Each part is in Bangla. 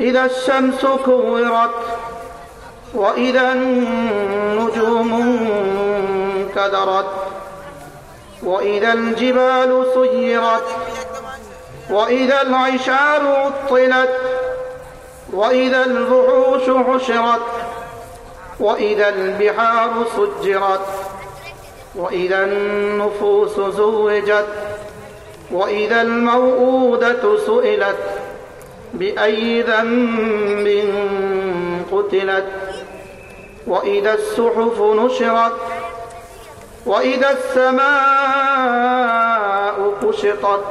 إذا الشمس كورت وإذا النجوم انكدرت وإذا الجبال سيرت وإذا العشار عطلت وإذا الوحوش حشرت وإذا البحار سجرت وإذا النفوس زوجت وإذا الموءودة سئلت بأي ذنب قتلت وإذا الصحف نشرت وإذا السماء كشطت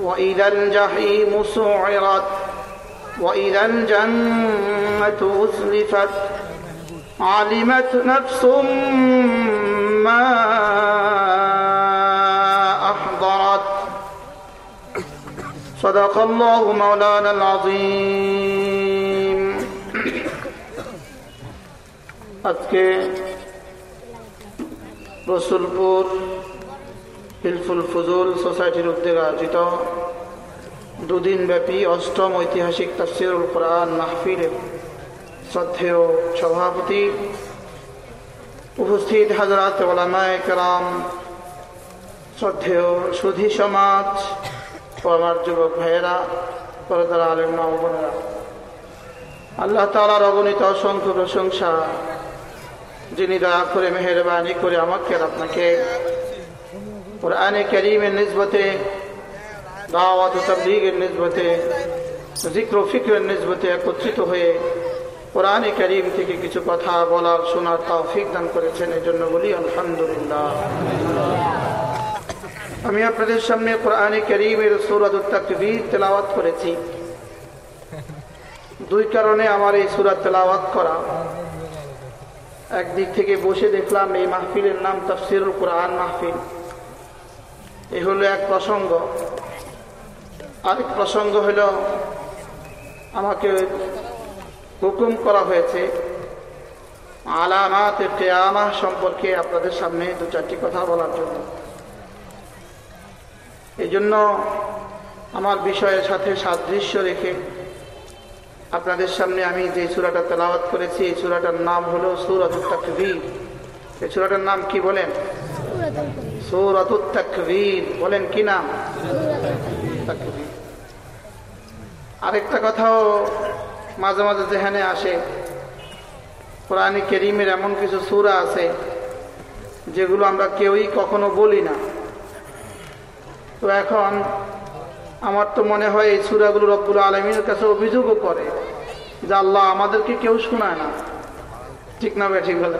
وإذا الجحيم سعرت وإذا الجنة أزلفت علمت نفس ما صدق الله مولانا العظيم আজকে রসুলপুর হিলফুল ফজুল সোসাইটির উদ্যোগে আয়োজিত দুদিন ব্যাপী অষ্টম ঐতিহাসিক তাফসিরুল কোরআন মাহফিলের শ্রদ্ধেয় সভাপতি উপস্থিত হাজরাত ওলামায় কেরাম শ্রদ্ধেয় সুধী সমাজ ও আমার যুবক ভাইয়েরা, পরদার আলেম বোনেরা, আল্লাহ তালার অগণিত অসংখ্য প্রশংসা, যিনি দয়া করে, মেহরবানি করে আমাকে আর আপনাকে কোরআনে করিমের নিসবতে, দাওয়াত তবলিগের নিসবতে জিক্র ফিক্রের নিসবতে একত্রিত হয়ে কোরআনে করিম থেকে কিছু কথা বলার, শোনার তৌফিক দান করেছেন। এই জন্য বলি আলহামদুলিল্লাহ। আমি আপনাদের সামনে কোরআনে করিমের সুরাত তেলাওয়াত করেছি। দুই কারণে আমার এই সুরাত তেলাওয়াত করা। একদিক থেকে বসে দেখলাম এই মাহফিলের নাম তফসিরুল কোরআন মাহফিল। এ হলো এক প্রসঙ্গ। আরেক প্রসঙ্গ হল আমাকে হুকুম করা হয়েছে, আলামাত কেয়ামা সম্পর্কে আপনাদের সামনে দু চারটি কথা বলার জন্য। এই জন্য আমার বিষয়ের সাথে সাদৃশ্য রেখে আপনাদের সামনে আমি যে সুরাটা তেলাওয়াত করেছি, এই সুরাটার নাম হলো সুরাত তাকবীর। এই সুরাটার নাম কি বলেন? সুরাত তাকবীর। বলেন কি নাম? আরেকটা কথাও মাঝে মাঝে যেখানে আসে, কোরআনে কেরিমের এমন কিছু সুরা আছে, যেগুলো আমরা কেউই কখনো বলি না। তো এখন আমার তো মনে হয় এই সুরাগুলো রব্বুল আলমীর কাছে অভিযোগও করে যে আল্লাহ আমাদেরকে কেউ শোনায় না। ঠিক না ভাই, ঠিক বলে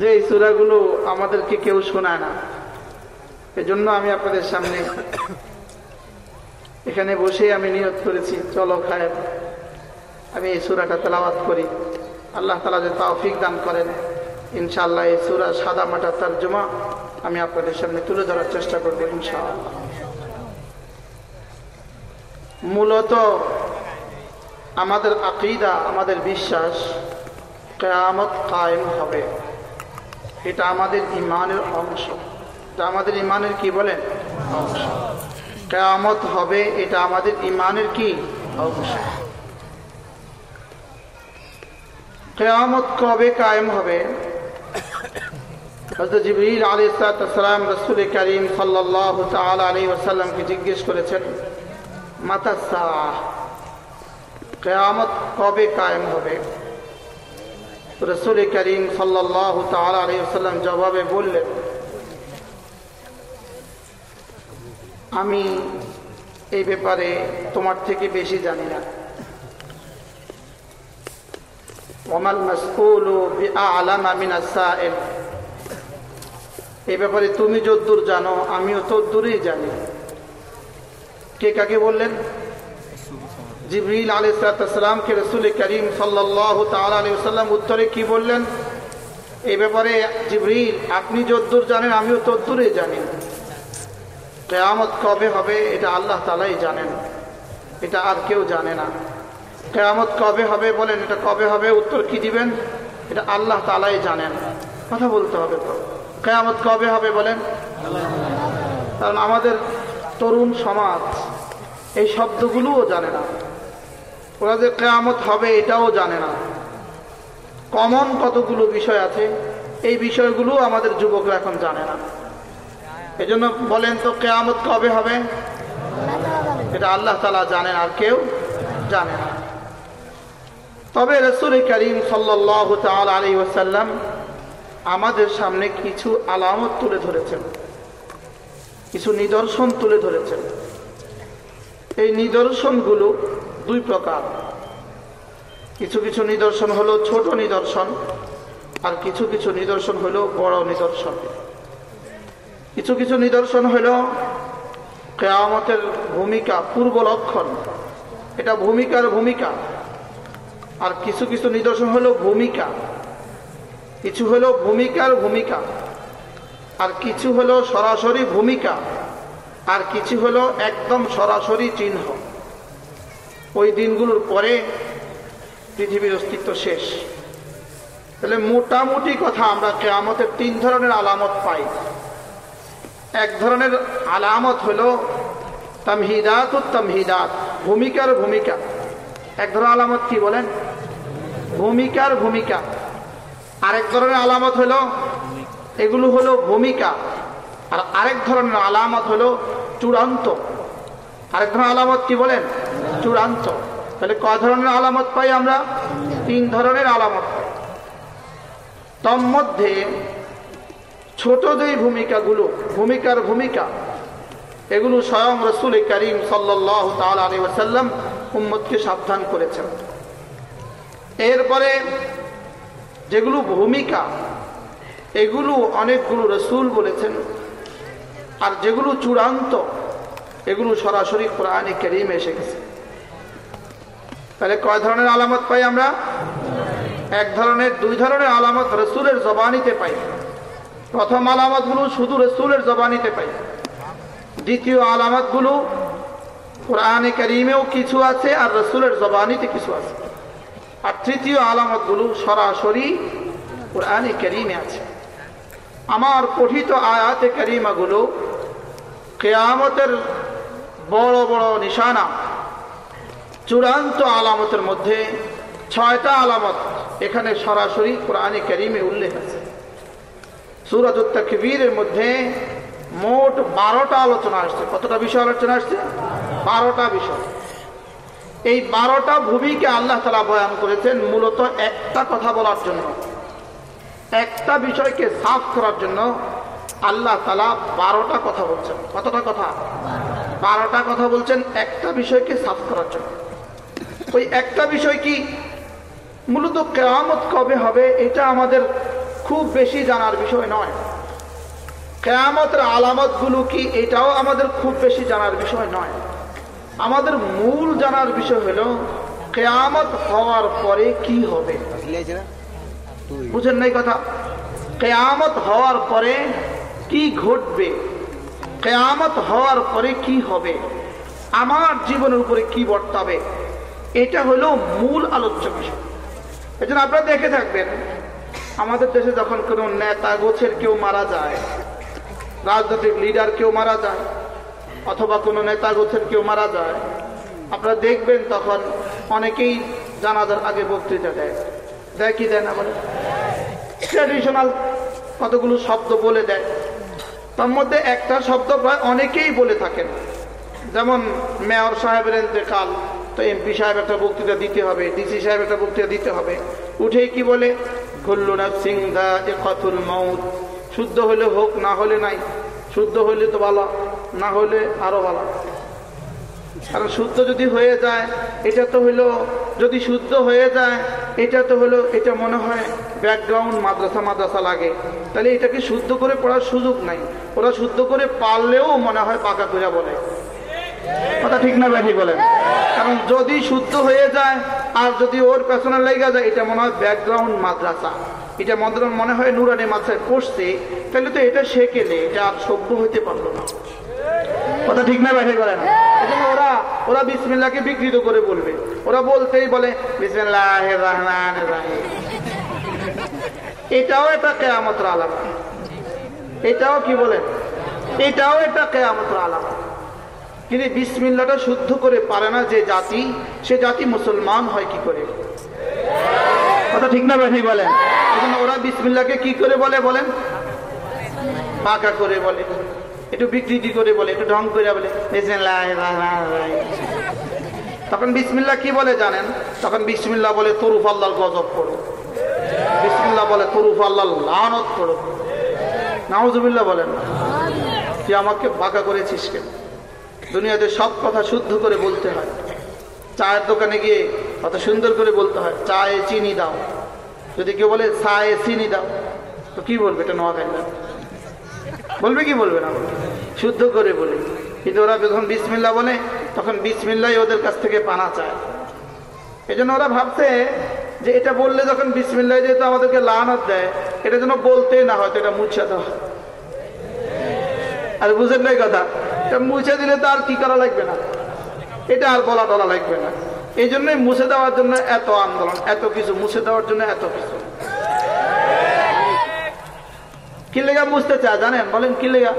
যে এই সুরাগুলো আমাদেরকে কেউ শোনায় না। এজন্য আমি আপনাদের সামনে এখানে বসে আমি নিয়ত করেছি, চলো খায় আমি এই সুরাটা তেলাওয়াত করি। আল্লাহ তালা যে তাওফিক দান করেন, ইনশাআল্লাহ এই সুরা সাদা মাটা তার জমা আমি আপনাদের সামনে তুলে ধরার চেষ্টা করব ইনশাআল্লাহ। মূলত আমাদের আকিদা, আমাদের বিশ্বাস কেয়ামত কায়েম হবে। এটা আমাদের ইমানের অংশ। এটা আমাদের ইমানের কি বলেন? অংশ। কেয়ামত হবে, এটা আমাদের ইমানের কি? অংশ। কেয়ামত কবে কায়েম হবে? হজরত আলী সালাম রসুল করিম সাল্লাহ আলী ওসাল্লামকে জিজ্ঞেস করেছেন। মাতা কেয়ামত কবে কায়েম হবে? রসুল করিম সাল্লাহ তাল্লাম জবাবে বললেন, আমি এই ব্যাপারে তোমার থেকে বেশি জানি না। ওমাল মাসকুল আলামা মিনা সাইল। এই ব্যাপারে তুমি যদ্দূর জানো, আমিও তদ্দূরই জানি। কে কাকে বললেন? জিবরিল আলাইসালামকে রসুল করিম সাল্লাহ তাল্লাম উত্তরে কি বললেন? এই ব্যাপারে জিবরিল, আপনি যদ্দূর জানেন, আমিও তদ্দূরে জানি। কেয়ামত কবে হবে, এটা আল্লাহ তালাই জানেন। এটা আর কেউ জানে না। কেয়ামত কবে হবে বলেন, এটা কবে হবে, উত্তর কি দিবেন? এটা আল্লাহ তালাই জানেন। কথা বলতে হবে তো। কেয়ামত কবে হবে বলেন? কারণ আমাদের তরুণ সমাজ। এই শব্দগুলোও জানে না। ওরা যে কেয়ামত হবে এটাও জানে না। কমন কতগুলো বিষয় আছে, এই বিষয়গুলো আমাদের যুবকরা এখন জানে না। এজন্য বলেন তো, কেয়ামত কবে হবে? এটা আল্লাহ তালা জানেন, আর কেউ জানে না। তবে রসুল করিম সাল্লাহ আলী ওসাল্লাম আমাদের সামনে কিছু আলামত তুলে ধরেছেন। কিছু নিদর্শন তুলে ধরেছেন। এই নিদর্শনগুলো দুই প্রকার। কিছু কিছু নিদর্শন হলো ছোট নিদর্শন, আর কিছু কিছু নিদর্শন হলো বড় নিদর্শন। কিছু কিছু নিদর্শন হল কেয়ামতের ভূমিকা, পূর্ব লক্ষণ। এটা ভূমিকার ভূমিকা। আর কিছু কিছু নিদর্শন হলো ভূমিকা। কিছু হলো ভূমিকার ভূমিকা। আর কিছু হলো সরাসরি ভূমিকা, আর কিছু হলো একদম সরাসরি চিহ্ন। ওই দিনগুলোর পরে পৃথিবীর অস্তিত্ব শেষ। তাহলে মোটামুটি কথা আমরা কেয়ামতের তিন ধরনের আলামত পাই। এক ধরনের আলামত হলো তামহিদাত তামহিদাত, ভূমিকার ভূমিকা। এক ধরনের আলামত কি বলেন? ভূমিকার ভূমিকা। আরেক ধরনের আলামত হলো এগুলো হলো ভূমিকা। আর আরেক ধরনের আলামত হলো চূড়ান্ত। আরেক ধরনের আলামত কি বলেন? চূড়ান্ত। তাহলে ক ধরনের আলামত পাই আমরা? তিন ধরনের আলামত তন্মধ্যে ছোট যেই ভূমিকাগুলো, ভূমিকার ভূমিকা, এগুলো স্বয়ং রসুল করিম সাল্লাহ তালী ওসাল্লাম উম্মদকে সাবধান করেছেন। এরপরে যেগুলো ভূমিকা এগুলো অনেকগুলো রসুল বলেছেন, আর যেগুলো চূড়ান্ত, এগুলো সরাসরি কোরআনে কেরিমে এসে গেছে তাহলে কয় ধরনের আলামত পাই আমরা? এক ধরনের, দুই ধরনের আলামত রসুলের জবানিতে পাই। প্রথম আলামতগুলো শুধু রসুলের জবানিতে পাই। দ্বিতীয় আলামতগুলো কোরআনে করিমেও কিছু আছে আর রসুলের জবানিতে কিছু আছে। আর তৃতীয় আলামতগুলো সরাসরি কোরআনে করিমে আছে। আমার পঠিত আয়াতে করিমাগুলো কেয়ামতের বড় বড় নিশানা, চূড়ান্ত আলামতের মধ্যে ছয়টা আলামত এখানে সরাসরি কোরআনে করিমে উল্লেখ আছে। সুরাজুত্তাকবীরের মধ্যে মোট বারোটা আলোচনা আসছে। কতটা বিষয় আলোচনা আসছে? বারোটা বিষয়। এই বারোটা ভূমিকে আল্লাহ তালা বয়ান করেছেন মূলত একটা কথা বলার জন্য। একটা বিষয়কে সাফ করার জন্য আল্লাহ তালা বারোটা কথা বলছেন। কতটা কথা? বারোটা কথা বলছেন, একটা বিষয়কে সাফ করার জন্য। ওই একটা বিষয় কি? মূলত কেয়ামত কবে হবে, এটা আমাদের খুব বেশি জানার বিষয় নয়। কেয়ামতের আলামতগুলো কি, এটাও আমাদের খুব বেশি জানার বিষয় নয়। আমাদের মূল জানার বিষয় হলো, কেয়ামত হওয়ার পরে কি হবে? বুঝেন নাই কথা? কেয়ামত হওয়ার পরে কি ঘটবে? কেয়ামত হওয়ার পরে কি হবে? আমার জীবনের উপরে কি বর্তাবে? এটা হলো মূল আলোচ্য বিষয়। এই জন্য আপনারা দেখে থাকবেন, আমাদের দেশে যখন কোনো নেতা গোছের কেউ মারা যায়, রাজনৈতিক লিডার কেউ মারা যায়, অথবা কোনো নেতা গোছের কেউ মারা যায়, আপনারা দেখবেন তখন অনেকেই জানাজার আগে বক্তৃতা দেয়। দেয়, কি দেয় না বলে? ট্র্যাডিশনাল কতগুলো শব্দ বলে দেয়। তার মধ্যে একটা শব্দ প্রায় অনেকেই বলে থাকেন। যেমন মেয়র সাহেবের এতেকাল তো এমপি সাহেব একটা বক্তৃতা দিতে হবে, ডিসি সাহেব একটা বক্তৃতা দিতে হবে। উঠেই কি বলে? কুল্লু নাফসিং যায়িকাতুল মাউত। শুদ্ধ হলে হোক, না হলে নাই। শুদ্ধ হলে তো ভালো না হলে আরও ভালো কারণ শুদ্ধ যদি হয়ে যায়, এটা তো হলো, যদি শুদ্ধ হয়ে যায় এটা তো হলো, এটা মনে হয় ব্যাকগ্রাউন্ড মাদ্রাসা মাদ্রাসা লাগে। তাহলে এটাকে শুদ্ধ করে পড়ার সুযোগ নাই। ওরা শুদ্ধ করে পারলেও মনে হয় পাকা করে বলে। কথা ঠিক না ব্যাঠি বলেন? কারণ যদি শুদ্ধ হয়ে যায়, আর যদি ওর পেছনে লেগে যায়, এটা মনে হয় ব্যাকগ্রাউন্ড মাদ্রাসা। এটা মন্ত্র মনে হয় নুরানি মাদ্রাসায় পড়ছে, তাহলে তো এটা শেখেলে এটা আর সভ্য হইতে পারল না। কথা ঠিক না ব্যাঠি বলেন এজন্য ওরা ওরা বিসমিল্লাহকে বিকৃত করে বলবে। ওরা বলতেই বলে বিসমিল্লাহ রহমান এটাও একটা কেয়ামতের আলাপ। এটাও কি বলেন এটাও একটা কেয়ামতের আলাপ। কিন্তু বিসমিল্লাটা শুদ্ধ করে পারে না যে জাতি সে জাতি মুসলমান হয় কি করে? কথা ঠিক না ভাই বলেন এখন ওরা বিসমিল্লাকে কি করে বলে বলেন? পাকা করে বলে। একটু বিকৃতি করে বলে, একটু ঢং করে বলে তখন বিসমিল্লা কি বলে জানেন? তখন বিসমিল্লা বলে তরুফ আল্লাহ গজব পড়ো। বিসমিল্লা বলে তরুফ আল্লাহ লানত পড়ো। নাউজুবিল্লাহ বলেন তুই আমাকে বাঁকা করেছিস কেন? দুনিয়াতে সব কথা শুদ্ধ করে বলতে হয়। চায়ের দোকানে গিয়ে কত সুন্দর করে বলতে হয়, চায়ে চিনি দাও। যদি কেউ বলে, চায়ে চিনি দাও, তো কি বলবে? এটা নোয়া খাইলাম বলবে কি বলবে না শুদ্ধ করে বলে। কিন্তু ওরা যখন বিসমিল্লা বলে, তখন বিসমিল্লাই ওদের কাছ থেকে পানা চায়। এই ওরা ভাবছে যে এটা বললে যখন বিসমিল্লা যেহেতু আমাদেরকে লানত দেয়, এটা যেন বলতে না হয়তো এটা মুছে দেওয়া আর বুঝেন নাই কথা? এটা মুছে দিলে তো আর কি করা লাগবে না? এটা আর বলা টলা লাগবে না। এই জন্যই মুছে দেওয়ার জন্য এত আন্দোলন, এত কিছু, মুছে দেওয়ার জন্য এত কিছু। কি লেগা মুছতে চায়, জানেন? বলেন, কি লেগা?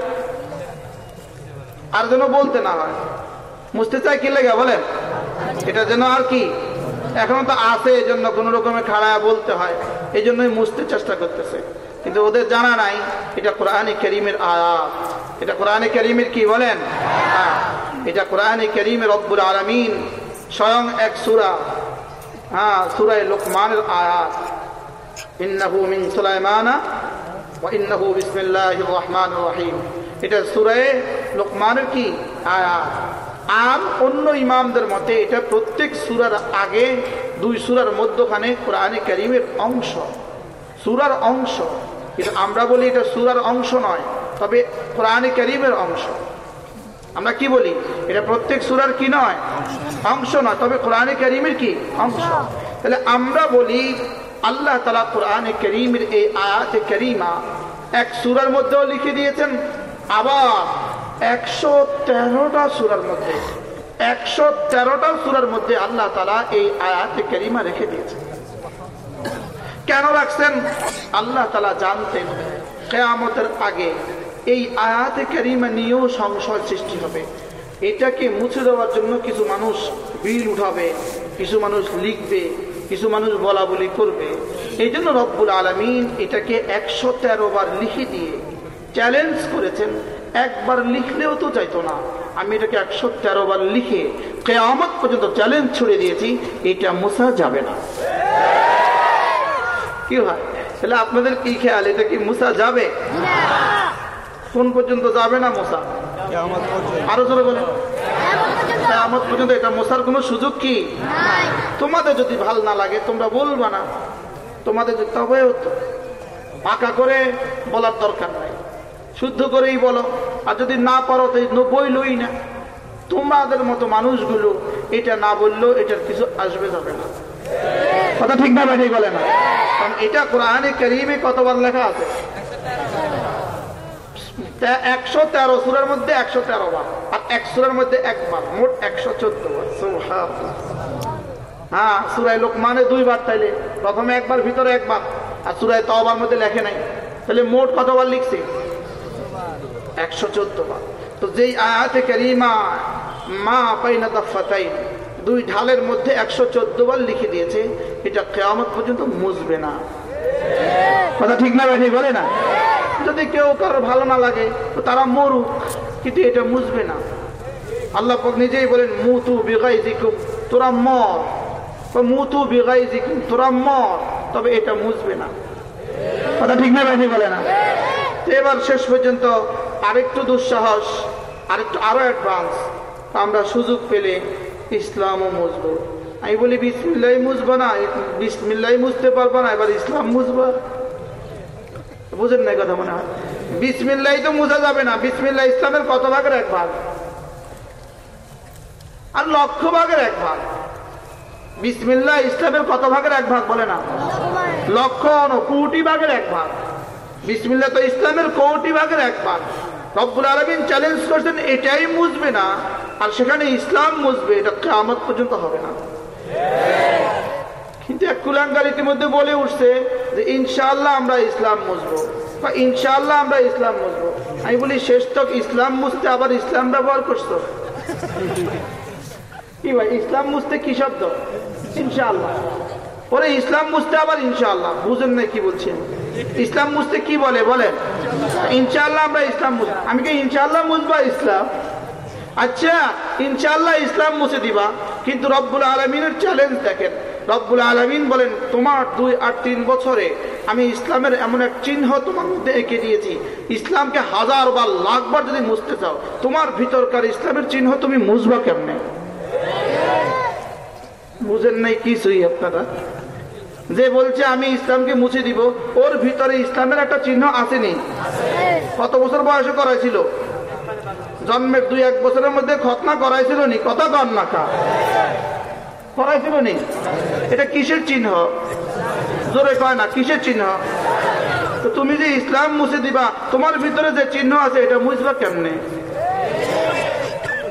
আর যেন বলতে না হয়। মুছতে চায় কি লেগা, বলেন? এটা যেন আর কি? এখনও তো আছে এই জন্য কোন রকমের খাড়া বলতে হয়। এই জন্যই মুছতে চেষ্টা করতেছে। কিন্তু ওদের জানা নাই, এটা কোরআনে করিমের আয়াত। এটা কোরআনে করিমের কি, বলেন? এটা কোরআনে করিমের রব্বুল আলমিন স্বয়ং এক সুরা। হ্যাঁ সুরায় লোকমানের আয়াত। ইন্নাহু মিন সুলাইমানা ইন্নাহু বিসমিল্লাহির রহমানির রহিম। এটা সুরায় লোকমানের কি? আয়াত। আর অন্য ইমামদের মতে এটা প্রত্যেক সুরার আগে, দুই সুরার মধ্যখানে কোরআনে করিমের অংশ। সুরার অংশ। কিন্তু আমরা বলি এটা সুরার অংশ নয়, তবে কোরআনে করিমের অংশ। আমরা কি বলি? এটা প্রত্যেক সুরার কি নয়? অংশ নয়, তবে কোরআনে করিমের কি? অংশ। তাহলে আমরা বলি আল্লাহ তালা কোরআনে করিমের এই আয়াতে করিমা এক সুরার মধ্যেও লিখে দিয়েছেন, আবার একশো তেরোটা সুরার মধ্যে, একশো তেরোটা সুরার মধ্যে আল্লাহ তালা এই আয়াতে করিমা রেখে দিয়েছেন। কেন রাখছেন? আল্লাহ তালা জানতেন কেয়ামতের আগে এই আয়াতে কারিমা নিয়েও সংশয় সৃষ্টি হবে। এটাকে মুছে দেওয়ার জন্য কিছু মানুষ বিল উঠাবে, কিছু মানুষ লিখবে কিছু মানুষ বলা বলি করবে। এই জন্য রব্বুল আলমিন এটাকে একশো তেরো বার লিখে দিয়ে চ্যালেঞ্জ করেছেন। একবার লিখলেও তো চাইতো না। আমি এটাকে একশো তেরো বার লিখে কেয়ামত পর্যন্ত চ্যালেঞ্জ ছুড়ে দিয়েছি। এটা মোছা যাবে না। কি হয়? তাহলে আপনাদের কি খেয়াল? এটা কি মুসা যাবে? কোন পর্যন্ত যাবে না মোসা আরও জোরে বলেন। আমার পর্যন্ত এটা মশার কোনো সুযোগ কি? তোমাদের যদি ভালো না লাগে তোমরা বলবা না। তোমাদের তবে পাকা করে বলার দরকার নাই। শুদ্ধ করেই বলো। আর যদি না পারো তো বইলই না। তোমাদের মতো মানুষগুলো এটা না বললেও এটার কিছু আসবে যাবে না। কথা ঠিক না বলে না। কারণ এটা কোরআনে করিমে কতবার লেখা আছে? একশো তেরো সুরের মধ্যে একশো তেরো বার, আর এক সুরের মধ্যে একবার মোট একশো চোদ্দ বার। হ্যাঁ সুরাই লোক মানে দুইবার তাইলে, প্রথমে একবার, ভিতরে একবার, আর সুরাই তবার মধ্যে লেখে নাই। তাহলে মোট কতবার লিখছে? একশো চোদ্দ বার। তো যেই আয়াতে করিমা, মা পাইনা দফাতাই দুই ঢালের মধ্যে একশো চোদ্দ বার লিখে দিয়েছে, এটা কেয়ামত পর্যন্ত মুছবে না। কথা ঠিক না বেঠি বলে না। যদি কেউ কারও ভালো না লাগে, তো তারা মরুক, কিন্তু এটা মুছবে না। আল্লাহ নিজেই বলেন, মুতু বেগাই জিকুম তোরা মর। মুতু বেগাই জিকুম তোরা মর। তবে এটা মুছবে না। কথা ঠিক না ভাই বলে না। তো এবার শেষ পর্যন্ত আরেকটু দুঃসাহস, আরেকটু আরও অ্যাডভান্স আমরা সুযোগ পেলে ইসলামও মুছবো। আমি বলি বিসমিল্লাই মুছবো না। বিসমিল্লাই মুছতে পারব না, এবার ইসলাম মুছবো। বুঝেন না কথা মনে হয়? বিসমিল্লাই তো মুছা যাবে না বিসমিল্লা ইসলামের কত ভাগের এক ভাগ? আর লক্ষ ভাগের এক ভাগ? বিসমিল্লা ইসলামের কত ভাগের এক ভাগ বলে না? লক্ষ কোটি ভাগের এক ভাগ। বিসমিল্লা তো ইসলামের কোটি ভাগের এক ভাগ। রব্বুল আলমিন চ্যালেঞ্জ করছেন, এটাই মুছবে না, আর সেখানে ইসলাম মুছবে, এটা কেমন পর্যন্ত হবে না। কিন্তু এক কুলাঙ্গার ইতিমধ্যে বলে উঠছে যে ইনশাআল্লাহ আমরা ইসলাম মুছবো বা ইনশাআল্লাহ আমরা ইসলাম মুছবো আমি বলি, শেষ তক ইসলাম মুছতে আবার ইসলাম ব্যবহার করছ। কি ভাই, ইসলাম মুছতে কি শব্দ? ইনশাআল্লাহ। ওরে, ইসলাম মুছতে আবার ইনশাআল্লাহ। বুঝেন না কি বলছেন? ইসলাম মুছতে কি বলে? বলেন। ইনশাআল্লাহ আমরা ইসলাম মুছ আমি কি ইনশাআল্লাহ মুছবা ইসলাম? আচ্ছা ইনশাল্লাহ ইসলাম মুছে দিবা কিন্তু রব্বুল আলমিনের চ্যালেঞ্জ দেখেন। রব্বুল আলমিন বলেন তোমার দুই আর তিন বছরে আমি ইসলামের এমন এক চিহ্ন তোমার মধ্যে এঁকে দিয়েছি। ইসলামকে হাজার বা লাখবার যদি মুছতে চাও তোমার ভিতরকার ইসলামের চিহ্ন তুমি মুছবা কেমনে? বুঝেন নাই কিছুই আপনারা? যে বলছে আমি ইসলামকে মুছে দিব ওর ভিতরে ইসলামের একটা চিহ্ন আসেনি। কত বছর বয়সে করাইছিল? জন্মের দুই, এক বছরের মধ্যে খতনা করাইছিল নি কত কন্যা খা করাইছিল নি এটা কিসের চিহ্ন? জোরে কয় না, কিসের চিহ্ন? তো তুমি যে ইসলাম মুছে দিবা, তোমার ভিতরে যে চিহ্ন আছে, এটা মুছবা কেমনে?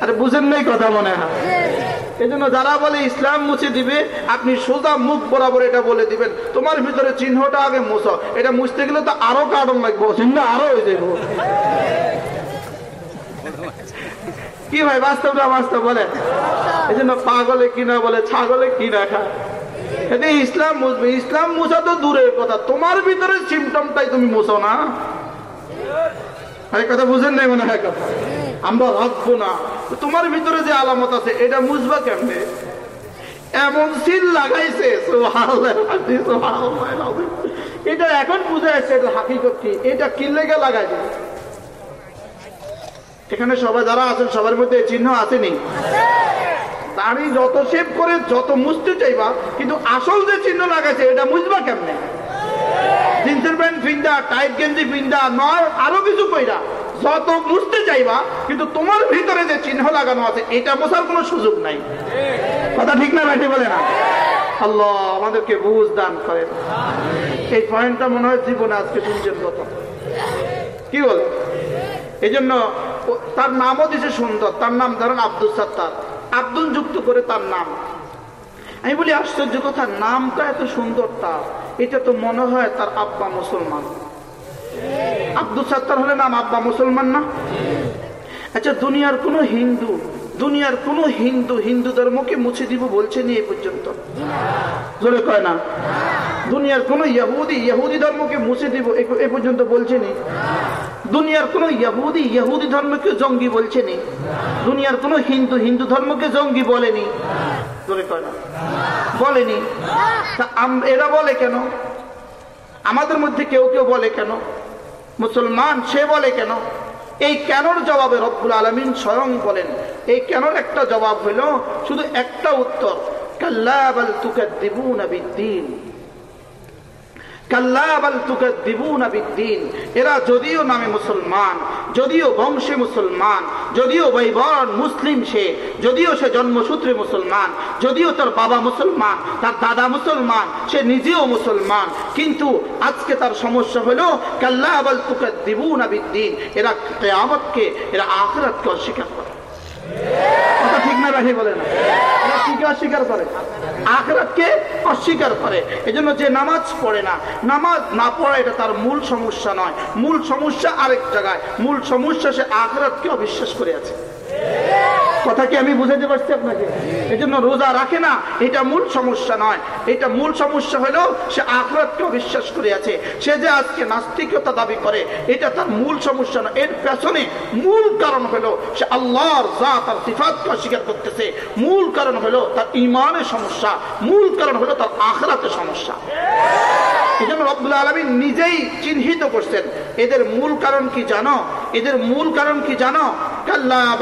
আরে বুঝেন নাই কথা মনে হয়। এই জন্য যারা বলে ইসলাম মুছে দিবে, আপনি সোজা মুখ বরাবর এটা বলে দিবেন। তোমার ভিতরে চিহ্নটা আগে মুছো। এটা মুছতে গেলে তো আরও কারণ লাগবে চিহ্ন আরও হয়ে যাব কি ভাই বাস্তব না বাস্তব বলে এই জন্য পাগলে কিনা বলে, ছাগলে কিনা খায়? এটা ইসলাম মুছবে ইসলাম মুছা তো দূরের কথা। তোমার ভিতরে সিমটমটাই তুমি মুছো না। আরে, কথা বুঝেন নাই মনে হয় কথা? আমরা রাখব না। তোমার ভিতরে যে আলামত আছে, এটা মুছবা কেমনে? এমন সিল লাগাইছে এটা এখন বুঝে আসছে এটা হাকিকত কি? এটা কি লেগে লাগাই এখানে সবাই যারা আছেন, সবার মধ্যে চিহ্ন আসেনি। তারই যত সেভ করে, যত মুছতে চাইবা, কিন্তু আসল যে চিহ্ন লাগাইছে, এটা মুছবা কেমনে? জিন্সের প্যান্ট ফিন্দা টাইট গেঞ্জি ফিন্দা নয়, আরও কিছু কইরা, যত মুছতে চাইবা, কিন্তু তোমার ভিতরে যে চিহ্ন লাগানো আছে, এটা মোছার কোনো সুযোগ নাই। কথা ঠিক না ব্যাটি বলে না? আল্লাহ আমাদেরকে বুঝ দান করেন। এই পয়েন্টটা মনে হয় জীবনে আজকে শুনছেন কত কি বল? এই জন্য তার নামও দিছে সুন্দর। তার নাম ধরেন আব্দুল সত্তার। আব্দুল যুক্ত করে তার নাম। আমি বলি, আশ্চর্য কথা, নামটা এত সুন্দর তার। এটা তো মনে হয় তার আব্বা মুসলমান। আব্দুল সত্তার হলে নাম আব্বা মুসলমান না? আচ্ছা দুনিয়ার কোনো হিন্দু দুনিয়ার কোন হিন্দু হিন্দু ধর্মকে মুছে দিব বলছে নি এ পর্যন্ত। কয় না? দুনিয়ার কোন ইহুদি ইহুদি ধর্মকে মুছে দিব এ পর্যন্ত বলছে নি। দুনিয়ার কোন ইহুদি ইহুদি ধর্মকে জঙ্গি বলছে নি। দুনিয়ার কোন হিন্দু হিন্দু ধর্মকে জঙ্গি বলেনি কয় না? বলেনি তা এরা বলে কেন? আমাদের মধ্যে কেউ কেউ বলে কেন? মুসলমান সে বলে কেন? এই কেনর জবাবে রব্বুল আলমিন স্বয়ং বলেন, এই কেনর একটা জবাব হইল শুধু একটা উত্তর কাল্লাবাল তুকে দিবু নবিদ্দিন এরা যদিও নামে মুসলমান, যদিও বংশে মুসলমান, যদিও বৈবরণ মুসলিম সে, যদিও সে জন্মসূত্রে মুসলমান, যদিও তার বাবা মুসলমান, তার দাদা মুসলমান, সে নিজেও মুসলমান। কিন্তু আজকে তার সমস্যা হলো কাল্লা আবাল তুকে দিবু নাবিদ্দিন এরা কেয়ামতকে, এরা আখরাতকে অস্বীকার করে। ঠিক না বলে না। অস্বীকার করে। অস্বীকার করে। যে নামাজ পড়ে না, নামাজ না পড়া এটা তার মূল সমস্যা নয়। মূল সমস্যা আরেক জায়গায়। মূল সমস্যা সে আখরাতকে অবিশ্বাস করে আছে। কথা কি আমি বুঝাতে পারছি আপনাকে? এই জন্য রোজা রাখে না, এটা মূল সমস্যা নয়। এটা মূল সমস্যা হলো, সে আখরাতকে অবিশ্বাস করে আছে সে যে আজকে নাস্তিকতা দাবি করে, এটা তার মূল সমস্যা নয়। এর পেছনে মূল কারণ হলো, সে আল্লাহর যা তার সিফাতকে অস্বীকার করতেছে। মূল কারণ হলো তার ইমানের সমস্যা। মূল কারণ হলো তার আখরাতের সমস্যা। এই জন্য রব্দুল আলমী নিজেই চিহ্নিত করছেন। এদের মূল কারণ কি জানো? এদের মূল কারণ কি জানো? কাল্লা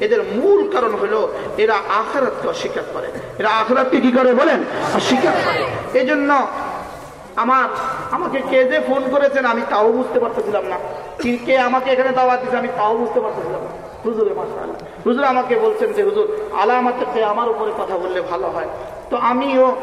এদের মূল কারণ হলো এরা আখরাতকে অস্বীকার করে। এরা আখরাতকে কি করে বলেন? অস্বীকার করে। এই জন্য আমার, আমাকে কে যে ফোন করেছেন আমি তাও বুঝতে পারতেছিলাম না। কি আমাকে এখানে দাওয়াত দিয়েছে আমি তাও বুঝতে পারতেছিলাম না। হুজুর আমাকে বলছেন যে, হুজুর আলামাতে আমার উপরে কথা বললে ভালো হয়। তো আমিও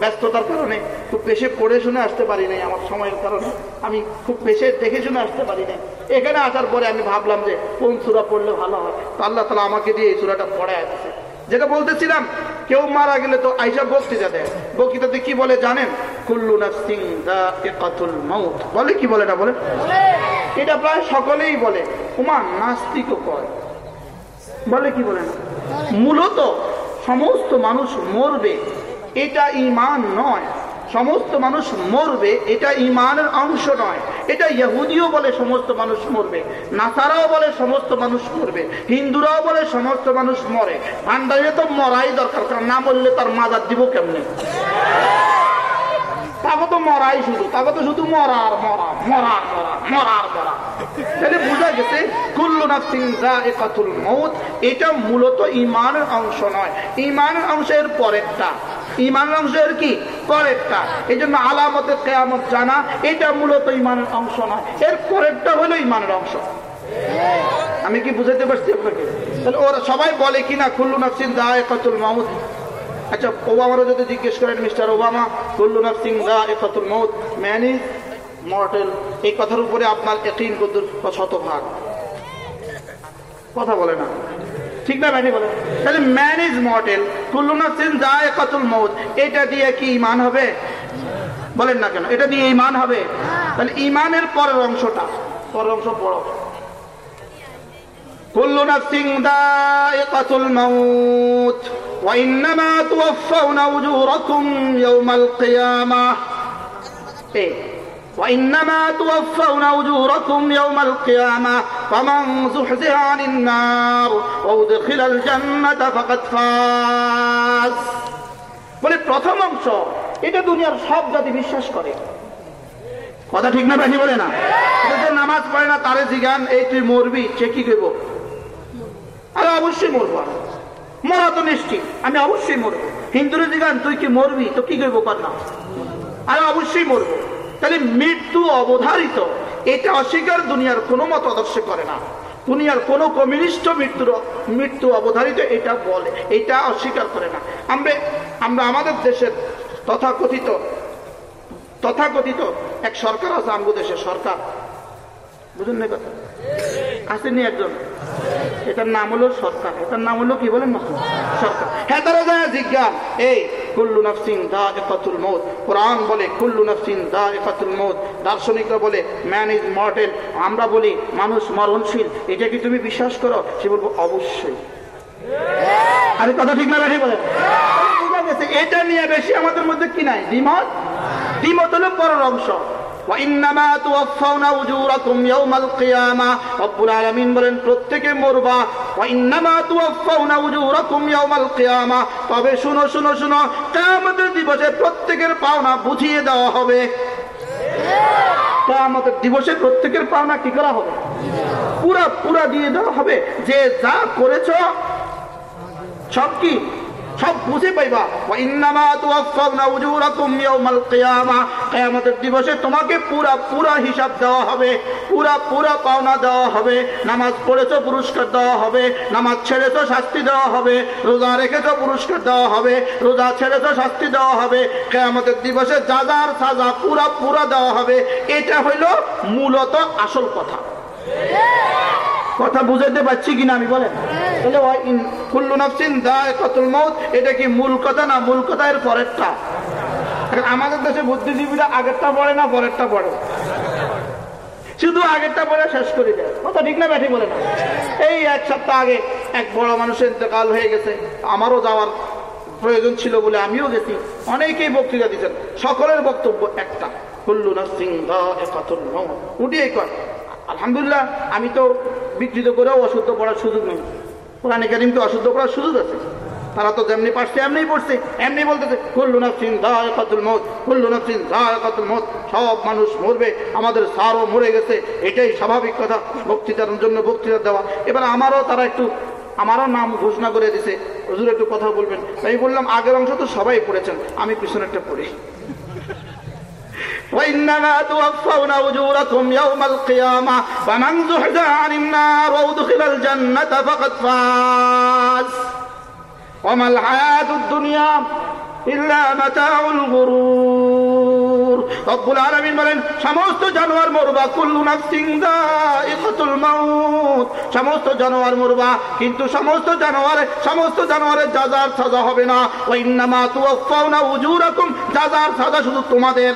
ব্যস্ততার কারণে খুব বেশি পড়ে শুনে আসতে পারি নাই আমার সময়ের কারণে। আমি খুব বেশি দেখে শুনে আসতে পারি নাই। এখানে আসার পরে আমি ভাবলাম যে কোন সুরা পড়লে ভালো হয়? তো আল্লাহ তালা আমাকে দিয়ে এই সুরাটা পড়ায় আসছে যেটা বলতেছিলাম, কেউ মারা গেলে তো আইসা বক্তৃতা দেয়। বক্তৃতাতে কি বলে জানেন? কুল্লু নাফসিং দাতুল মাউত। বলে কি বলে না বলে? এটা প্রায় সকলেই বলে। উমা, নাস্তিকও কয়। বলে কি বলে না? মূলত সমস্ত মানুষ মরবে। এটা ইমান নয়। সমস্ত মানুষ মরবে, এটা ইমানের অংশ নয়। এটা ইহুদিও বলে সমস্ত মানুষ মরবে, নাসারাও বলে সমস্ত মানুষ মরবে, হিন্দুরাও বলে সমস্ত মানুষ মরে। ভান্ডারে তো মরাই দরকার, কারণ না বললে তার মাজার দিব কেমনে? তাকে তো মরাই শুধু তাকে তো শুধু মরার মরা মরার মরা মরার মরা। তাহলে বোঝা গেছে, কুল্লু নাফসিং যায়িকাতুল মউত, এটা মূলত ইমানের অংশ নয়। ইমানের অংশের পরেরটা। ইমানের অংশের কি? পরেরটা। এই জন্য আলামতের কেয়ামত জানা, এটা মূলত ইমানের অংশ নয়। এর পরেরটা হলো ইমানের অংশ। আমি কি বুঝাতে পারছি আপনাকে? তাহলে ওরা সবাই বলে কিনা কুল্লু নাফসিন যায়িকাতুল মউত? আচ্ছা ওবামারও যদি জিজ্ঞেস করেন, মিস্টার ওবামা, কুল্লু নাফসিং যায়িকাতুল মউত, ম্যান ইজ মর্টেল। এই কথার উপরে আপনার কদ্দুর শতভাগ। কথা বলে না। ঠিক না ব্যাটি বলেন তাহলে ম্যান ইজ মডেল তুলনা সেন যায় কতুল মৌত এটা দিয়ে কি ইমান হবে? বলেন না কেন, এটা দিয়ে ইমান হবে? তাহলে ইমানের পরের অংশটা, পরের অংশ বড় কুল্লু وإنما توفون أجوركم يوم القيامة فمن زحزح عن النار وأدخل الجنة فقد فاز বলে প্রথম অংশ এটা দুনিয়ার সব জাতি বিশ্বাস করে কথা ঠিক না বেশি বলে না এটা যে নামাজ পড়ে না তারে জিগান এই তুই মরবি সে কি করবো আরে অবশ্যই মরবো আমি। মরা তো নিশ্চিত আমি অবশ্যই মরবো হিন্দুরে জিগান তুই কি মরবি তো কি করবো কর না আরে অবশ্যই মরবো তাহলে মৃত্যু অবধারিত। এটা অস্বীকার দুনিয়ার কোনো মত আদর্শ করে না। দুনিয়ার কোনো কমিউনিস্ট মৃত্যুর মৃত্যু অবধারিত এটা বলে, এটা অস্বীকার করে না। আমরা আমরা আমাদের দেশের তথাকথিত তথাকথিত এক সরকার আছে আমগো দেশের সরকার। বুঝুন না কথা? আসেনি একজন। এটার নাম হলো সরকার। এটার নাম হলো কি বলেন সরকার। হ্যাঁ তারা যায় জিজ্ঞান। এই কুল্লু নফসিং দা একাতুল মৌত। কোরআন বলে কুল্লু নফসিং দা একাতুল মৌত। দার্শনিকরা বলে ম্যান ইজ মর্টেল। আমরা বলি মানুষ মরণশীল। এটা কি তুমি বিশ্বাস করো? সে বলব অবশ্যই। আরে কথা ঠিক না বেশি বলে এটা নিয়ে বেশি আমাদের মধ্যে কি নাই? দ্বিমত? দ্বিমত হলো পরের অংশ। ইন্নামা তুওয়াফাউনা উজুরাকুম ইয়াউমাল কিয়ামা। রব্বুল আলামিন বলেন, প্রত্যেকে মরবা। ইন্নামা তুওয়াফাউনা উজুরাকুম ইয়াউমাল কিয়ামা। তবে শুনো শুনো শুনো, কিয়ামতের দিবসে প্রত্যেকের পাওনা বুঝিয়ে দেওয়া হবে। কিয়ামতের দিবসে প্রত্যেকের পাওনা কি করা হবে? পুরা পুরা দিয়ে দেওয়া হবে। যে যা করেছ, সব কি সব বুঝে পাইবা। কিয়ামতের দিবসে তোমাকে পুরা পুরা হিসাব দেওয়া হবে, পুরা পুরা পাওনা দেওয়া হবে, নামাজ পড়েছো পুরস্কার দেওয়া হবে, নামাজ ছেড়েছো শাস্তি দেওয়া হবে, রোজা রেখেছো পুরস্কার দেওয়া হবে, রোজা ছেড়েছো শাস্তি দেওয়া হবে, কিয়ামতের দিবসে যাজার সাজা পুরা পুরা দেওয়া হবে, এটা হইল মূলত আসল কথা। কথা বুঝাতে পারছি কিনা আমি বলেন। ইন- কুল্লু নাফসিন দায়কাতুল মউত এটা কি মূল কথা না মূল কথা এর পরেরটা? এখন আমাদের দেশে বুদ্ধিজীবীরা আগেরটা পড়ে না পরেরটা পড়ে? শুধু আগেরটা পড়ে শেষ করে দেয়। কথা ঠিক না ব্যাঠি বলে না। এই এক সপ্তাহ আগে এক বড় মানুষের ইন্তেকাল হয়ে গেছে। আমারও যাওয়ার প্রয়োজন ছিল বলে আমিও গেছি। অনেকেই বক্তৃতা দিচ্ছেন সকলের বক্তব্য একটা। কুল্লু নাফসিন দায়কাতুল মউত। উঠিয়েই কর আলহামদুলিল্লাহ, আমি তো বিকৃত করেও অশুদ্ধ পড়ার সুযোগ নেই। কোরআন তো অশুদ্ধ করার সুযোগ আছে? তারা তো যেমনি পারছে এমনি পড়ছে। এমনি বলতেছে, কুল্লু নাফসিন দায়কাতুল মউত, কুল্লু নাফসিন দায়কাতুল মউত, সব মানুষ মরবে, আমাদের সারও মরে গেছে। এটাই স্বাভাবিক কথা, বক্তৃতার জন্য বক্তৃতা দেওয়া। এবার আমারও তারা একটু, আমারও নাম ঘোষণা করে দিছে। হুজুর একটু কথা বলবেন। আমি বললাম, আগের অংশ তো সবাই পড়েছেন, আমি পিছনেরটা পড়ি। وإنما توفون أجوركم يوم القيامة فمن زحزح عن النار وأدخل الجنة فقد فاز وما الحياة الدنيا إلا متاع الغرور رب العالمين বলেন সমস্ত জানোয়ার মরবা কুল্লু নাফসিন দাইকাতুল মাউত সমস্ত জানোয়ার মরবা কিন্তু সমস্ত জানোয়ারে সমস্ত জানোয়ারের যাজার সাজা হবে না ওয়া ইন্নামা তুওয়াফাউনা উজুরাকুম যাজার সাজা শুধু তোমাদের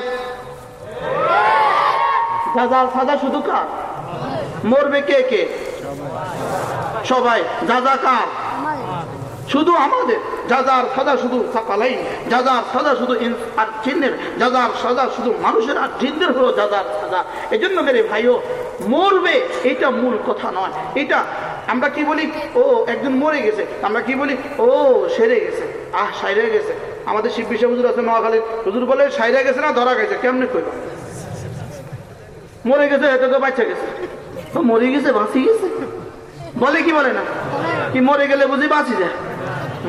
যাজার সাজা শুধু কার? মরবে কে কে? সবাই যাজা কার? শুধু আমাদের। যাজার সাজা শুধু সাকালাই যাজার সাজা শুধু আর জিন্নের। যাজার সাজা শুধু মানুষের আর জিন্দের হলো যাজার সাজা। এই জন্য মেরে ভাইও, মরবে এটা মূল কথা নয়। এটা আমরা কি বলি? ও, একজন মরে গেছে। আমরা কি বলি? ও, সেরে গেছে। আহ, সাইরে গেছে। আমাদের শিব বিশ্ব হুজুর আছে নোয়াখালীর। হুজুর বলে, সাইরে গেছে না, ধরা গেছে। কেমনে কইবা? মরে গেছে, এত তো বাচ্চা গেছে। মরে গেছে, বাঁচি গেছে। বলে কি বলে না? কি মরে গেলে বুঝি বাঁচি যায়।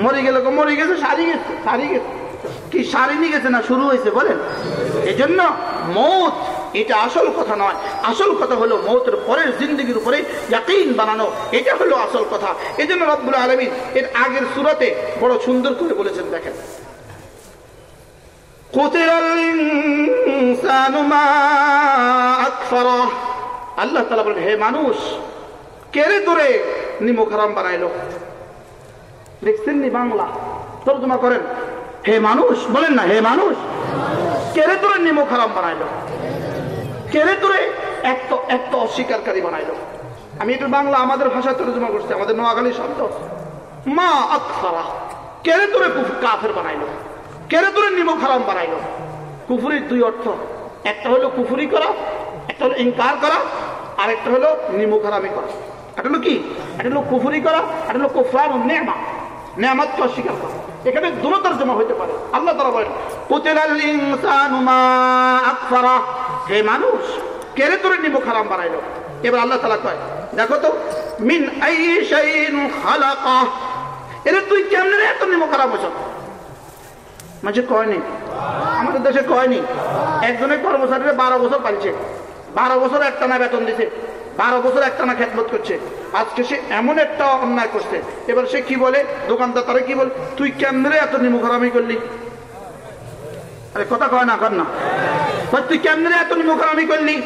মরে গেলে মরে গেছে, সারি গেছে সারি গেছে। কি সারিনি গেছে না শুরু হয়েছে বলেন? এই জন্য মৌত, এটা আসল কথা নয়। আসল কথা হলো মৌতের পরের জিন্দগির উপরে ইয়াকিন বানানো। এটা হলো আসল কথা। এই জন্য রব্বুল আলমিন এর আগের সুরতে বড় সুন্দর করে বলেছেন, দেখেন। قتل الإنسان ما أكفره আল্লাহ তালা বলেন হে মানুষ কেড়ে ধরে নিমুখ হারাম বানাইলো দেখছেন নি বাংলা তর্জমা করেন হে মানুষ বলেন না হে মানুষ কেড়ে ধরে নিমুখ হারাম বানাইলো কেড়ে ধরে এক তো এক তো অস্বীকারী বানাইলো আমি একটু বাংলা আমাদের ভাষায় তর্জমা করছি আমাদের নোয়াখালী শব্দ মা আকফারা কেড়ে ধরে কুফ- কাফের বানাইলো কেড়ে ধরে নিমুখ হারাম বানাইলো। কুফুরির দুই অর্থ। একটা হলো কুফুরি করা, একটা হলো ইনকার করা, আর একটা হলো নিমুখ হারামি করা। এটা হলো কি? এটা হলো কুফুরি করা এটা হলো কুফরান নেমা নেয়ামতকে অস্বীকার করা। এখানে দূরতর জমা হইতে পারে। আল্লাহ তারা বলেন, কুতিলাল মা হে মানুষ, কেড়ে তোরে নিমুখ হারাম বানাইলো। এবার আল্লাহ তালা কয়, দেখো তো, মিন আই শাইইন খালাকা। এরে তুই কেমনে এত নিমুখ হারাম হইছ? মাঝে কয়নি আমাদের দেশে কয়নি একজনের কর্মচারীরা বারো বছর পালছে। বারো বছর একটানা বেতন দিছে। বারো বছর একটানা খেদমত করছে। আজকে সে এমন একটা অন্যায় করছে। এবার সে কি বলে? দোকানদার তারা কি বলে? তুই কেমনে এত নিমুখারামি করলি? আরে, কথা কয় না, কর না। তুই কেমনে এত নিমুখারামি করলি?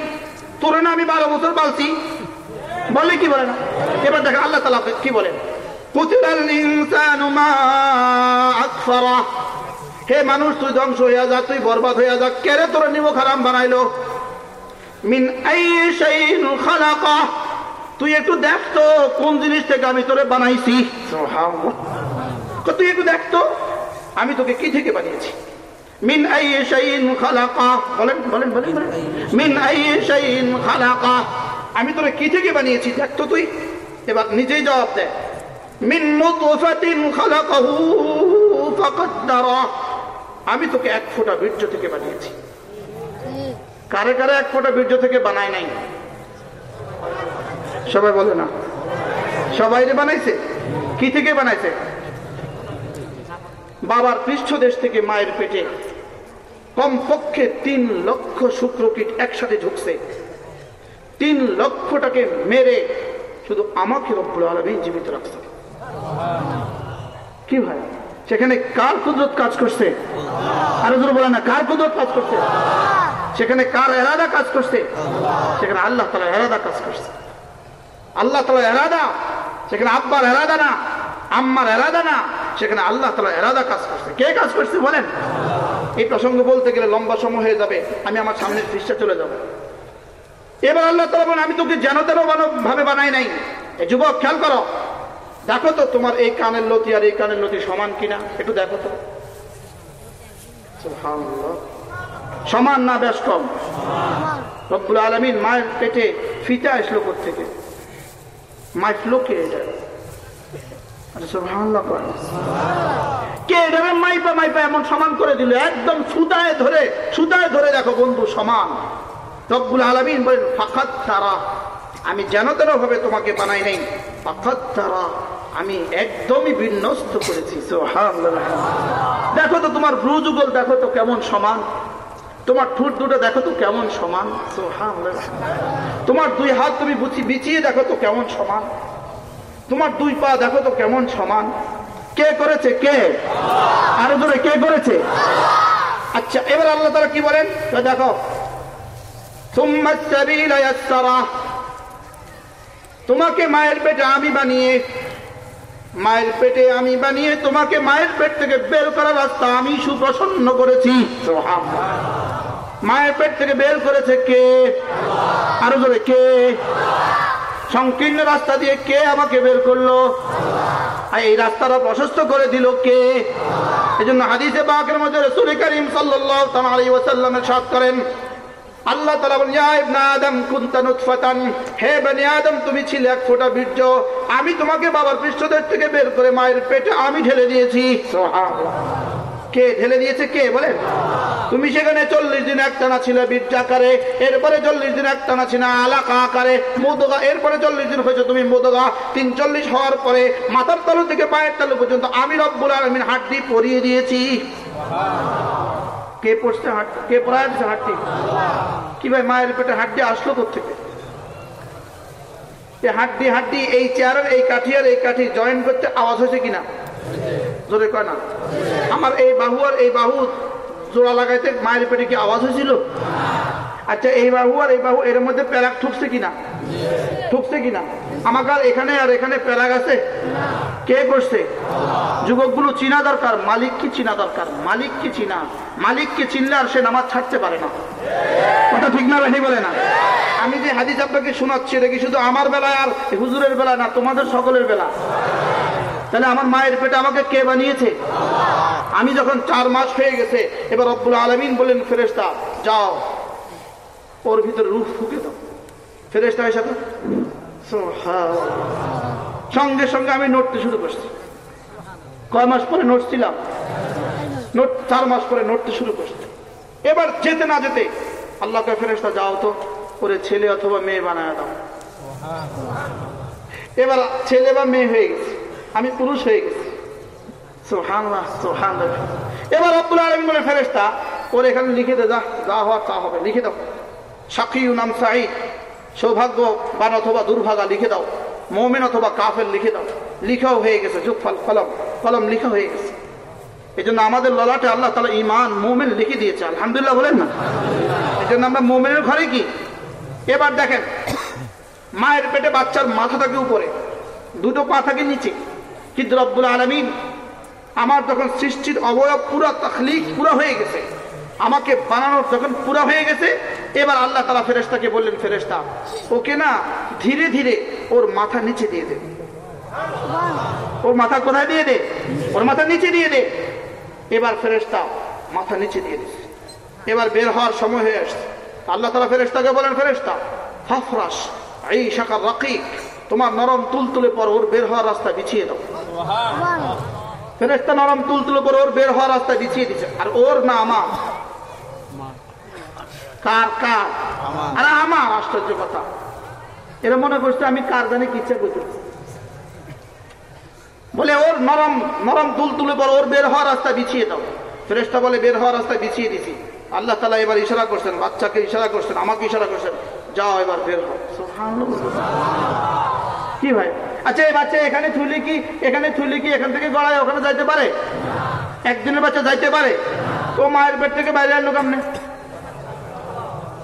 তোরে না আমি বারো বছর পালছি। বলে কি বলে না? এবার দেখ, আল্লাহ তালা কি কুতিলাল ইনসানু মা আকফারা। হে মানুষ তুই ধ্বংস হইয়া যা তুই বরবাদ হইয়া যা। কেরে তোর নিমুখ হারাম বানাইলো? মিন খালাকা। তুই একটু দেখ তো কোন জিনিস থেকে আমি তোরে বানাইছি। তুই একটু দেখ তো আমি তোকে কি থেকে বানিয়েছি? মিন খালাকা। বলেন বলেন মিন খালাকা। আমি তোরে কি থেকে বানিয়েছি দেখ তো তুই। এবার নিজেই জবাব দে। মিন নুতফাতিন খালাকাহু ফাকাদ্দারা আমি তোকে এক ফোঁটা বীর্য থেকে বানিয়েছি। কারে কারে এক ফোঁটা বীর্য থেকে বানায় নাই? সবাই বলে না। সবাই রে বানাইছে? কি থেকে বানাইছে? বাবার পৃষ্ঠদেশ থেকে মায়ের পেটে। কমপক্ষে তিন লক্ষ শুক্রকীট একসাথে ঢুকছে। তিন লক্ষটাকে মেরে শুধু আমাকে রব্বুল আলমী জীবিত রাখছে। কি ভাই? সেখানে কার কুদরত কাজ করছে? আরও জোর বলে না, কার কুদরত কাজ করছে? সেখানে কার এরাদা কাজ করছে? সেখানে আল্লাহ তালা এরাদা কাজ করছে। আল্লাহ তালা এরাদা, সেখানে আব্বার এরাদা না, আম্মার এরাদা না, সেখানে আল্লাহ তালা এরাদা কাজ করছে। কে কাজ করছে বলেন? এই প্রসঙ্গ বলতে গেলে লম্বা সময় হয়ে যাবে, আমি আমার সামনের পৃষ্ঠা চলে যাব। এবার আল্লাহ তালা বলেন, আমি তোকে যেন তেন ভাবে বানাই নাই। যুবক, খেয়াল করো দেখো তো তোমার এই কানের লতি আর এই কানের লতি সমান কিনা, একটু দেখো তো। সমান না বেশ কম? রব্বুল আলমিন মায়ের পেটে ফিতা আসলো থেকে মাইফলো কে এটা? আরে সুবহানাল্লাহ কয়। কে ধরে দেখো বন্ধু, সমান। রব্বুল আলমিন বলেন ফাখাত তারা। আমি যেন তেন ভাবে তোমাকে বানাই নাই। তারা, আমি একদমই বিন্যস্ত করেছি। দেখো তো তোমার ভ্রু যুগল দেখো তো কেমন সমান। তোমার ঠোঁট দুটো দেখো তো কেমন সমান। তোমার দুই হাত তুমি বুঝি বিছিয়ে দেখো তো কেমন সমান। তোমার দুই পা দেখো তো কেমন সমান। কে করেছে? কে? আরও ধরে কে করেছে? আচ্ছা এবার আল্লাহ তারা কি বলেন? দেখো। তোমার তোমাকে মায়ের পেটে আমি বানিয়ে মায়ের পেটে আমি বানিয়ে তোমাকে মায়ের পেট থেকে বের করার রাস্তা আমি সুপ্রসন্ন করেছি। মায়ের পেট থেকে বের করেছে কে? আরও জোরে কে? সংকীর্ণ রাস্তা দিয়ে কে আমাকে বের করল? আর এই রাস্তাটা প্রশস্ত করে দিল কে? এই জন্য হাদিসে বাকের মধ্যে রসুল করিম সাল্লাল্লাহু তাআলা আলাইহি ওয়াসাল্লামের সাথ করেন আল্লাহ বলেন ইবনে আদম কুনতা নুতফাতান। হে বনি আদম তুমি ছিলে এক ফোঁটা বীর্য। আমি তোমাকে বাবার পৃষ্ঠদেশ থেকে বের করে মায়ের পেটে আমি ঢেলে দিয়েছি। কে ঢেলে দিয়েছে? কে বলেন? তুমি সেখানে চল্লিশ দিন একটানা ছিল বীর্য আকারে এরপরে চল্লিশ দিন একটানা ছিল আলাকা আকারে মোদগা এরপরে চল্লিশ দিন হয়েছে তুমি মোদগা। তিন চল্লিশ হওয়ার পরে মাথার তালু থেকে পায়ের তালু পর্যন্ত আমি রব্বুল আলমিন হাড্ডি পরিয়ে দিয়েছি। কে পড়ছে কে পড়ায় দিচ্ছে হাড্ডি কি ভাই, মায়ের পেটে হাড্ডি আসলো কোথেকে হাড্ডি হাড্ডি, এই চেয়ারের, এই কাঠি আর এই কাঠি জয়েন করতে আওয়াজ হয়েছে কিনা? জোরে কয় না। আমার এই বাহু আর এই বাহু জোড়া লাগাইতে মায়ের পেটে কি আওয়াজ হয়েছিল? আচ্ছা এই বাহু আর এই বাহু এর মধ্যে প্যারাক ঠুকছে কিনা? ঠুকছে কিনা? আমাকে আর এখানে আর এখানে প্যারাক গেছে? কে করছে? যুবকগুলো চিনা দরকার মালিক কি চিনা দরকার মালিক কি চিনা। মালিক মালিককে চিনলে আর সে নামাজ ছাড়তে পারে না। কথা ঠিক না ভাই বলে না? আমি যে হাদিস আপনাকে শোনাচ্ছি, এটা কি শুধু আমার বেলায় আর হুজুরের বেলায় না, তোমাদের সকলের বেলা? তাহলে আমার মায়ের পেটে আমাকে কে বানিয়েছে? আমি যখন চার মাস হয়ে গেছে, এবার রব্বুল আলমিন বললেন ফেরেস্তা যাও। ওর ভিতরে রূপ ফুকে দাও। ফেরেস্তা তো সঙ্গে সঙ্গে আমি নড়তে শুরু করছি। কয় মাস পরে নড়ছিলাম? চার মাস পরে নড়তে শুরু করছি। এবার যেতে না যেতে আল্লাহকে ফেরেস্তা যাও তো, ওরে ছেলে অথবা মেয়ে বানায় দাও। এবার ছেলে বা মেয়ে হয়ে গেছে, আমি পুরুষ হয়ে গেছি। এবার আব্দুল আলম বলে ফেরেস্তা ওর এখানে লিখে দে, যা যা তা হবে, লিখে দাও। সাক্ষী নাম সাঈদ সৌভাগ্যবান অথবা দুর্ভাগা লিখে দাও। মৌমেন অথবা কাফের লিখে দাও। লিখাও হয়ে গেছে, যুগ ফল, কলম কলম লিখা হয়ে গেছে। এই জন্য আমাদের ললাটে আল্লাহ তালা ইমান মোমেন লিখে দিয়েছে। আলহামদুলিল্লাহ বলেন না? এই জন্য আমরা মোমেনের ঘরে কি? এবার দেখেন, মায়ের পেটে বাচ্চার মাথা থাকে উপরে, দুটো পা থাকে নিচে। কিন্তু রব্বুল আলমিন, আমার যখন সৃষ্টির অবয়ব পুরা, তখলিক পুরা হয়ে গেছে। আমাকে বানানোর যখন পুরা হয়ে গেছে এবার আল্লাহ তালা ফেরেস্তাকে বললেন ফেরেস্তা ওকে না ধীরে ধীরে ওর মাথা নিচে দিয়ে দে। ওর মাথা কোথায় দিয়ে দে? ওর মাথা নিচে দিয়ে দে। এবার ফেরেস্তা মাথা নিচে দিয়ে দিছে। এবার বের হওয়ার সময় হয়ে আসছে। আল্লাহ তালা ফেরেস্তাকে বলেন ফেরেস্তা ফাফরাস এই শাখার রাকিক তোমার নরম তুল তুলে পর ওর বের হওয়ার রাস্তা বিছিয়ে দাও। ফেরেস্তা নরম তুল তুলে পর ওর বের হওয়ার রাস্তা বিছিয়ে দিছে। আর ওর না আমার। কার কার? আরে আমার আশ্চর্য কথা। এরা মনে করছে আমি কার জানি কি ইচ্ছা করতে বলে ওর নরম নরম তুল তুলে পর ওর বের হওয়ার রাস্তা বিছিয়ে দাও। ফেরেস্তা বলে বের হওয়ার রাস্তা বিছিয়ে দিছি। আল্লাহ তালা এবার ইশারা করছেন বাচ্চাকে ইশারা করছেন আমাকে ইশারা করছেন যাও এবার বের হও। কি ভাই? আচ্ছা এই বাচ্চা এখানে থুলে কি এখানে থুলে কি এখান থেকে গড়ায় ওখানে যাইতে পারে? একদিনের বাচ্চা যাইতে পারে? ও মায়ের পেট থেকে বাইরে আনলো কেমনে?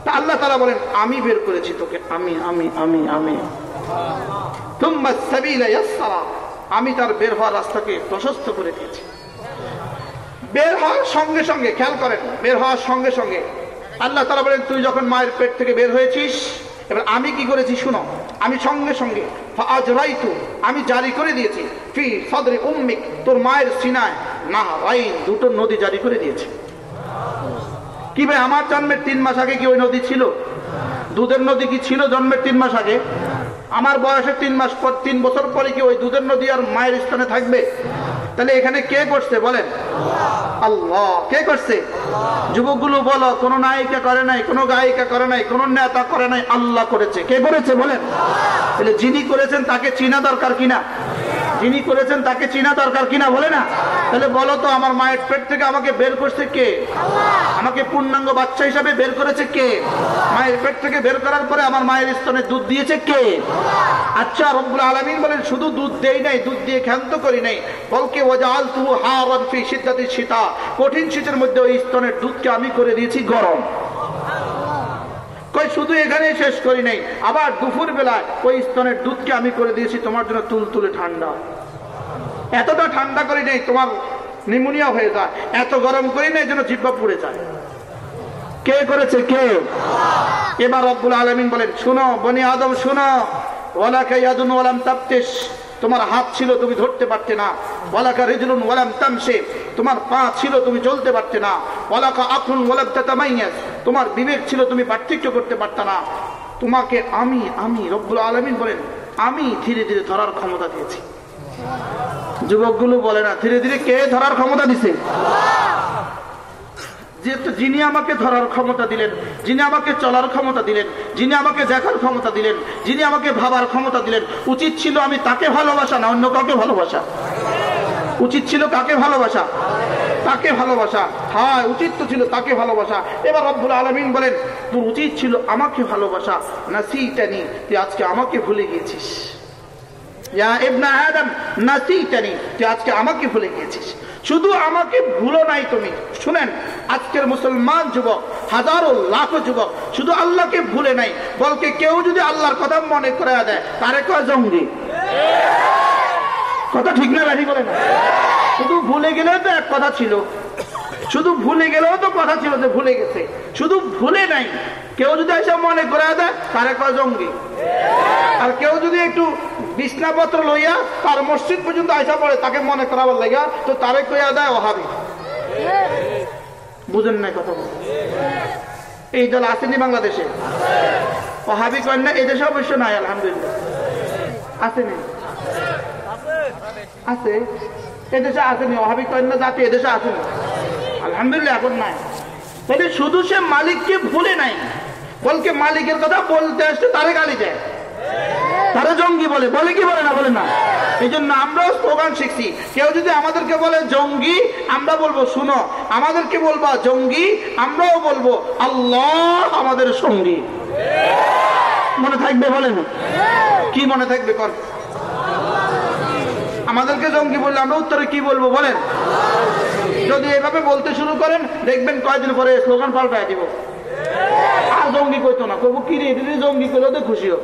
তা আল্লাহ তালা বলেন, আমি বের করেছি তোকে, আমি আমি আমি আমি। আমি তার বের হওয়ার রাস্তাকে প্রশস্ত করে দিয়েছি। বের হওয়ার সঙ্গে সঙ্গে, খেয়াল করেন, বের হওয়ার সঙ্গে সঙ্গে, আল্লাহ তালা বলেন, তুই যখন মায়ের পেট থেকে বের হয়েছিস, এবার আমি কি করেছি শুনো, আমি সঙ্গে সঙ্গে আজ আমি জারি করে দিয়েছি, ফি সদরে উম্মিক, তোর মায়ের সিনায় না রাইন দুটো নদী জারি করে দিয়েছি। কি ভাই, আমার জন্মের তিন মাস আগে কি ওই নদী ছিল? দুধের নদী কি ছিল জন্মের তিন মাস আগে? আমার বয়সের তিন মাস পর, তিন বছর পরে কি ওই দুধের নদী আর মায়ের স্থানে থাকবে? তাহলে এখানে কে করছে বলেন? আল্লাহ। কে করছে? যুবকগুলো বলো, কোন নায়িকা করে নাই, কোন গায়িকা করে নাই, কোন নেতা করে নাই, আল্লাহ করেছে। কে করেছে বলেন? তাহলে যিনি করেছেন তাকে চিনা দরকার কিনা? যিনি করেছেন তাকে চিনা দরকার কিনা বলে না? তাহলে বলো তো, আমার মায়ের পেট থেকে আমাকে বের করছে কে? আমাকে পূর্ণাঙ্গ বাচ্চা হিসাবে বের করেছে কে? মায়ের পেট থেকে বের করার পরে আমার মায়ের স্তনে দুধ দিয়েছে কে? আচ্ছা রব্বুল আলমিন বলেন, শুধু দুধ দেই নাই, দুধ দিয়ে ক্ষান্ত করি নাই, বলকে শীতা। কঠিন শীতের মধ্যে ওই স্তনের দুধকে আমি করে দিয়েছি গরম। কই, শুধু এখানে শেষ করি নাই। আবার দুপুর বেলায় ওই স্তনের দুধকে আমি করে দিয়েছি তোমার জন্য তুল তুলে ঠান্ডা। এতটা ঠান্ডা করি নেই, তোমার নিমোনিয়া হয়ে যায়। এত গরম করি নাই যেন জিব্বা পুড়ে যায়। কে করেছে কে? এবার রব্বুল আলমিন বলেন, শুনো, বনি আদম, শুনো। ওলাকা ইয়াদুন ওয়ালাম তাপ্তেশ তোমার হাত ছিল তুমি ধরতে পারতে না। ওয়ালাকা রিজলুন ওয়ালাম তামসে তোমার পা ছিল তুমি চলতে পারতে না। ওয়ালাকা আখুন ওয়ালাম তাতামাইয়াস তোমার বিবেক ছিল তুমি পার্থক্য করতে পারতে না। তোমাকে আমি আমি, রব্বুল আলমিন বলেন, আমি ধীরে ধীরে ধরার ক্ষমতা দিয়েছি। যুবকগুলো বলে না, ধীরে ধীরে কে ধরার ক্ষমতা দিছে? যেহেতু যিনি আমাকে ধরার ক্ষমতা দিলেন, যিনি আমাকে চলার ক্ষমতা দিলেন, যিনি আমাকে দেখার ক্ষমতা দিলেন, যিনি আমাকে ভাবার ক্ষমতা দিলেন, উচিত ছিল আমি তাকে ভালোবাসা না অন্য কাউকে ভালোবাসা। উচিত ছিল কাকে ভালোবাসা? তাকে ভালোবাসা? হ্যাঁ উচিত তো ছিল তাকে ভালোবাসা। এবার রব্বুল আলমিন বলেন, তোর উচিত ছিল আমাকে ভালোবাসা না সিটানি তুই আজকে আমাকে ভুলে গিয়েছিস। ইয়া নাসিতানি তুই আজকে আমাকে ভুলে গিয়েছিস। শুধু আমাকে ভুলো নাই তুমি। শুনেন, আজকের মুসলমান যুবক, হাজারো লাখো যুবক শুধু আল্লাহকে ভুলে নাই, বলকে কেউ যদি আল্লাহর কথা মনে করে দেয়, তারে কয় জঙ্গি? কথা ঠিক না রাখি বলে না? শুধু ভুলে গেলেও তো এক কথা ছিল। শুধু ভুলে গেলেও তো কথা ছিল যে ভুলে গেছে। শুধু ভুলে নাই, কেউ যদি এসে মনে করে দেয়, তারে কয় জঙ্গি। আর কেউ যদি একটু বিছনাপত্র লইয়া তার মসজিদ পর্যন্ত আইসা পড়ে, তাকে মনে করাবার লাগা তো তারে কইয়া দেয় অহাবি। বুঝেন নাই কথা বল এই দল আসেনি বাংলাদেশে? অহাবি করেন না, এই দেশে অবশ্য নাই, আলহামদুলিল্লাহ। আসেনি আছে। এদেশে আসেনি অহাবি করেন না, জাতি এদেশে আসেনি আলহামদুলিল্লাহ, এখন নাই। তাহলে শুধু সে মালিককে ভুলে নাই, বলকে মালিকের কথা বলতে আসছে তারে গালি দেয়। তারা জঙ্গি বলে বলে কি বলে না বলে না। এই জন্য আমরাও স্লোগান শিখছি। কেউ যদি আমাদেরকে বলে জঙ্গি, আমরা বলব, শুনো, আমাদেরকে বলবা জঙ্গি, আমরাও বলব, আল্লাহ আমাদের সঙ্গী। মনে থাকবে বলেন কি মনে থাকবে কর? আমাদেরকে জঙ্গি বললে আমরা উত্তরে কি বলব বলেন? যদি এভাবে বলতে শুরু করেন, দেখবেন কয়েকদিন পরে স্লোগান পাল্টায় দিব। আর জঙ্গি কইতো না কবু কি রে জঙ্গি করলেও তো খুশি হোক।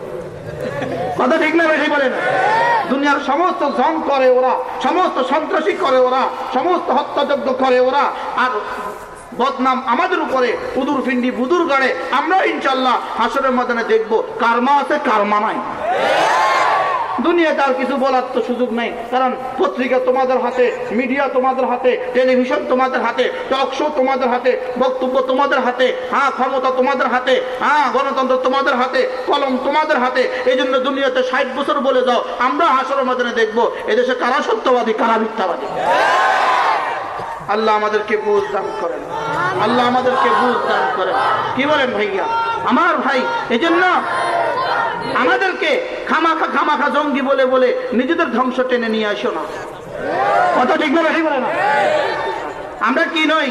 কথা ঠিক না, বেশি বলেন দুনিয়ার সমস্ত জং করে ওরা, সমস্ত সন্ত্রাসী করে ওরা, সমস্ত হত্যাযজ্ঞ করে ওরা, আর বদনাম আমাদের উপরে উদুর ফিন্ডি বুদুর গাড়ে, আমরা ইনশাল্লাহ হাসরের ময়দানে দেখব, কারমা আছে, কারমা নাই। দুনিয়াতে আর কিছু বলার তো সুযোগ নেই। কারণ পত্রিকা তোমাদের হাতে, মিডিয়া তোমাদের হাতে, টেলিভিশন তোমাদের হাতে, টক শো তোমাদের হাতে, বক্তব্য তোমাদের হাতে হ্যাঁ ক্ষমতা তোমাদের হাতে হ্যাঁ গণতন্ত্র তোমাদের হাতে, কলম তোমাদের হাতে এই জন্য দুনিয়াতে ষাট বছর বলে যাও। আমরা হাসরের মাধ্যমে দেখব, এদেশে কারা সত্যবাদী, কারা মিথ্যাবাদী? আল্লাহ আমাদেরকে বুঝ দান করেন। আল্লাহ আমাদেরকে বুঝ দান করেন। কি বলেন ভাইয়া? আমার ভাই এই জন্য আমাদেরকে খামাখা খামাখা জঙ্গি বলে বলে নিজেদের ধ্বংস টেনে নিয়ে আসো না। কথা ঠিক না ঠিক বলে না। আমরা কি নই?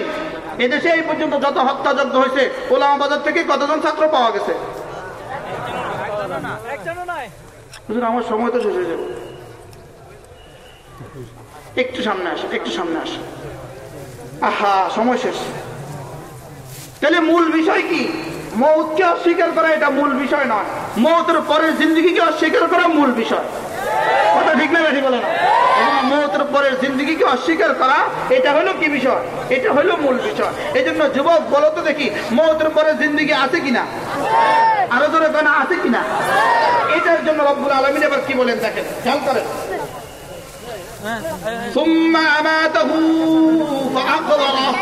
এদেশে এই পর্যন্ত যত হত্যাযজ্ঞ হয়েছে ওলামা বাজার থেকে কতজন ছাত্র পাওয়া গেছে? আমার সময় তো শেষ হয়ে যাবে। একটু সামনে আসে একটু সামনে আসে। আহা সময় শেষ। তাহলে মূল বিষয় কি? মৌতকে অস্বীকার করা এটা মূল বিষয় নয় মৌতের পরের জিন্দগিকে অস্বীকার করা মূল বিষয় কথা ঠিক না বেশি বলে না এবং মৌতের পরের জিন্দগিকে অস্বীকার করা এটা হলো কি বিষয় এটা হলো মূল বিষয় এই জন্য যুবক বলো তো দেখি মৌতের পরের জিন্দগি আছে কিনা আরো জোরে কেনা আছে কিনা এটার জন্য রব্বুল আলমিন এবার কি বলেন দেখেন খেয়াল করেন ثم أماته فأقبره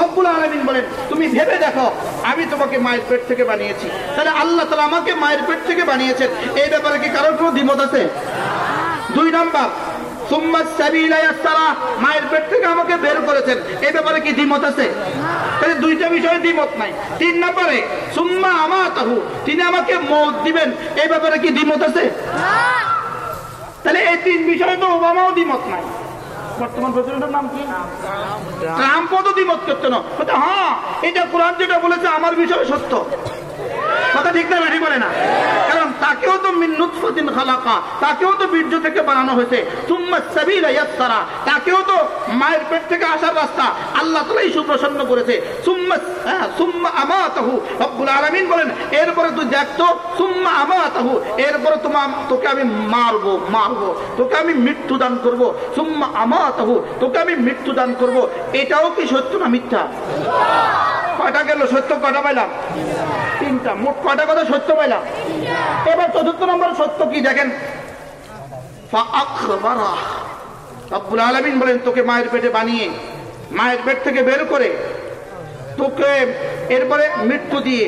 রব্বুল আলমিন বলেন তুমি ভেবে দেখো আমি তোমাকে মায়ের পেট থেকে বানিয়েছি। তাহলে আল্লাহ তালা আমাকে মায়ের পেট থেকে বানিয়েছেন। এই ব্যাপারে কি কারোর কোনো দ্বিমত আছে? দুই নম্বর মায়ের পেট থেকে আমাকে বের করেছেন। এই ব্যাপারে কি দ্বিমত আছে? তাহলে দুইটা বিষয়ে দ্বিমত নাই। তিন নম্বরে সুম্মা আমাতাহু তিনি আমাকে মৌত দিবেন। এই ব্যাপারে কি দ্বিমত আছে? তাহলে এই তিন বিষয়ে তো ওবামাও দ্বিমত নাই। বর্তমান প্রেসিডেন্টের নাম কি? ট্রাম্পও তো দ্বিমত করতো না। হ্যাঁ এটা কোরআন যেটা বলেছে আমার বিষয়ে সত্য। কথা ঠিক না বলে না। কারণ তাকেও তো মিন্নুৎফতিন খালাকা তাকেও তো বীর্য থেকে বানানো হয়েছে। তাকেও তো মায়ের পেট থেকে আসার রাস্তা আল্লাহ তালাই সুপ্রসন্ন করেছে। সুম্মা হ্যাঁ, সুম্মা রব্বুল আলামিন বলেন এরপরে তুই দেখতো সুম্মা আমাতাহু এরপরে তোমার তোকে আমি মারবো মারবো তোকে আমি মৃত্যু দান করব। সুম্মা আমাতাহু তোকে আমি মৃত্যু দান করব। এটাও কি সত্য না মিথ্যা? কয়টা গেল সত্য কয়টা পাইলাম? তিনটা। মোট কয়টা কথা সত্য পাইলাম? এবার চতুর্থ নম্বর সত্য কি দেখেন? আব্বুল আলমিন বলেন, তোকে মায়ের পেটে বানিয়ে, মায়ের পেট থেকে বের করে তোকে এরপরে মৃত্যু দিয়ে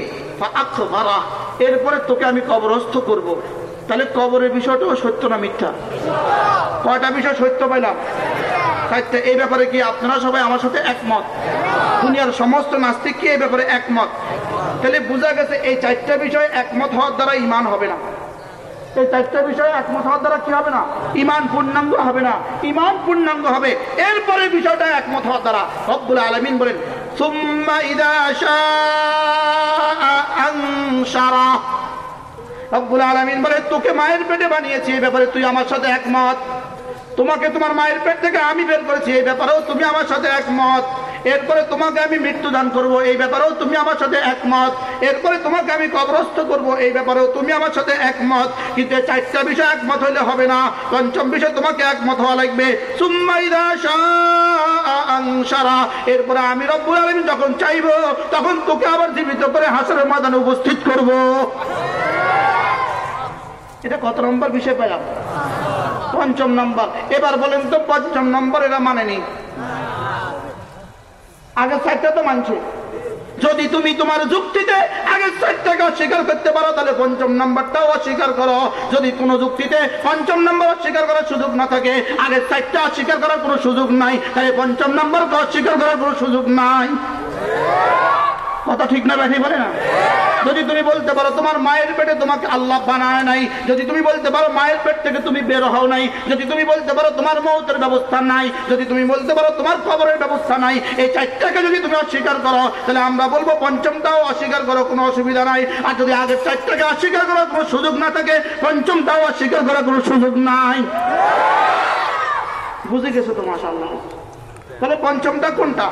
এরপরে তোকে আমি কবরস্থ করব। তাহলে কবরের বিষয়টাও সত্য না মিথ্যা? কয়টা বিষয় সত্য পাইলাম? এই ব্যাপারে কি আপনারা সবাই আমার সাথে একমত? দুনিয়ার সমস্ত নাস্তিক কি এই ব্যাপারে একমত? তাহলে বোঝা গেছে এই চারটা বিষয় একমত হওয়ার দ্বারা ইমান হবে না। এই চারটা বিষয়ে একমত হওয়ার দ্বারা কি হবে না? ইমান পূর্ণাঙ্গ হবে না। ইমান পূর্ণাঙ্গ হবে। এরপরে বিষয়টা একমত হওয়ার দ্বারা রব্বুল আলমিন বলেন, সুম্মা ইদা রব্বুল আলমিন বলে তোকে মায়ের পেটে বানিয়েছি এ ব্যাপারে তুই আমার সাথে একমত। তোমাকে তোমার মায়ের পেট থেকে আমি বের করেছি, এই ব্যাপারেও তুমি আমার সাথে একমত। এরপরে তোমাকে আমি মৃত্যু দান করব, এই ব্যাপারেও তুমি আমার সাথে একমত। এরপরে তোমাকে আমি কবরস্থ করব, এই ব্যাপারেও তুমি আমার সাথে একমত। কিন্তু চারটা বিষয় একমত হইলে হবে না। পঞ্চম বিষয় তোমাকে একমত হওয়া লাগবে। এরপরে আমি রব্বুল আলমিন যখন চাইব, তখন তোকে আবার জীবিত করে হাসরের মাদানে উপস্থিত করব। এটা কত নম্বর বিষয় পেলাম পঞ্চম নম্বর। এবার বলেন তো পঞ্চম নম্বর এরা মানেনি আগের সাইডটা তো মানছে। যদি তুমি তোমার যুক্তিতে আগের সাইডটাকে অস্বীকার করতে পারো, তাহলে পঞ্চম নাম্বারটাও অস্বীকার করো। যদি কোনো যুক্তিতে পঞ্চম নাম্বার অস্বীকার করার সুযোগ না থাকে আগের সাইডটা অস্বীকার করার কোনো সুযোগ নাই, তাহলে পঞ্চম নাম্বারকে অস্বীকার করার কোনো সুযোগ নাই। কথা ঠিক না ব্যাঠি বলে না। যদি তুমি বলতে পারো, তোমার মায়ের পেটে তোমাকে আল্লাহ বানায় নাই। যদি তুমি বলতে পারো, মায়ের পেট থেকে তুমি বের হও নাই। যদি তুমি বলতে পারো, তোমার মৌতের ব্যবস্থা নাই। যদি তুমি বলতে পারো, তোমার খবরের ব্যবস্থা নাই। এই চারটাকে যদি তুমি অস্বীকার করো, তাহলে আমরা বলব, পঞ্চমটাও অস্বীকার করো, কোনো অসুবিধা নাই। আর যদি আগের চারটাকে অস্বীকার করার কোনো সুযোগ না থাকে, পঞ্চমটাও অস্বীকার করার কোনো সুযোগ নাই। বুঝে গেছো তো মাসাল্লাহ তাহলে পঞ্চমটা কোনটা?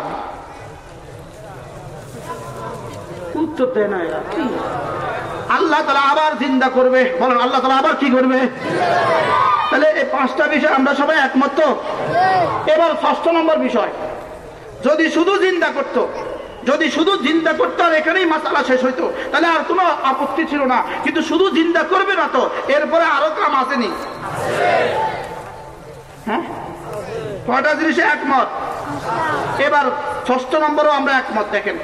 উত্তর দেয় না এরা? আল্লাহ তালা আবার চিন্তা করবে। বলেন, আল্লাহ তালা আবার কি করবে? তাহলে এই পাঁচটা বিষয় আমরা সবাই একমত? এবার ষষ্ঠ নম্বর বিষয়। যদি শুধু চিন্তা করতো, যদি শুধু জিন্দা করতো, আর এখানেই মাসালা শেষ হইতো, তাহলে আর কোনো আপত্তি ছিল না। কিন্তু শুধু জিন্দা করবে না তো, এরপরে আরও কাম আসেনি। হ্যাঁ? কয়টা জিনিসে একমত? এবার ষষ্ঠ নম্বরও আমরা একমত, দেখেন।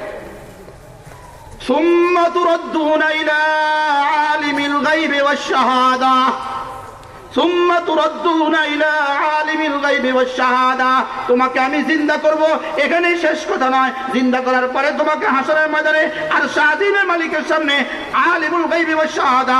ثم تردون إلى عالم الغيب والشهادة ثم تردون إلى عالم الغيب والشهادة তোমাকে আমি জিন্দা করব এখানেই শেষ কথা নয় জিন্দা করার পরে তোমাকে হাসরের ময়দানে আর শাহিমের মালিকের সামনে আলিমুল গাইবি ওয়াস শাহাদা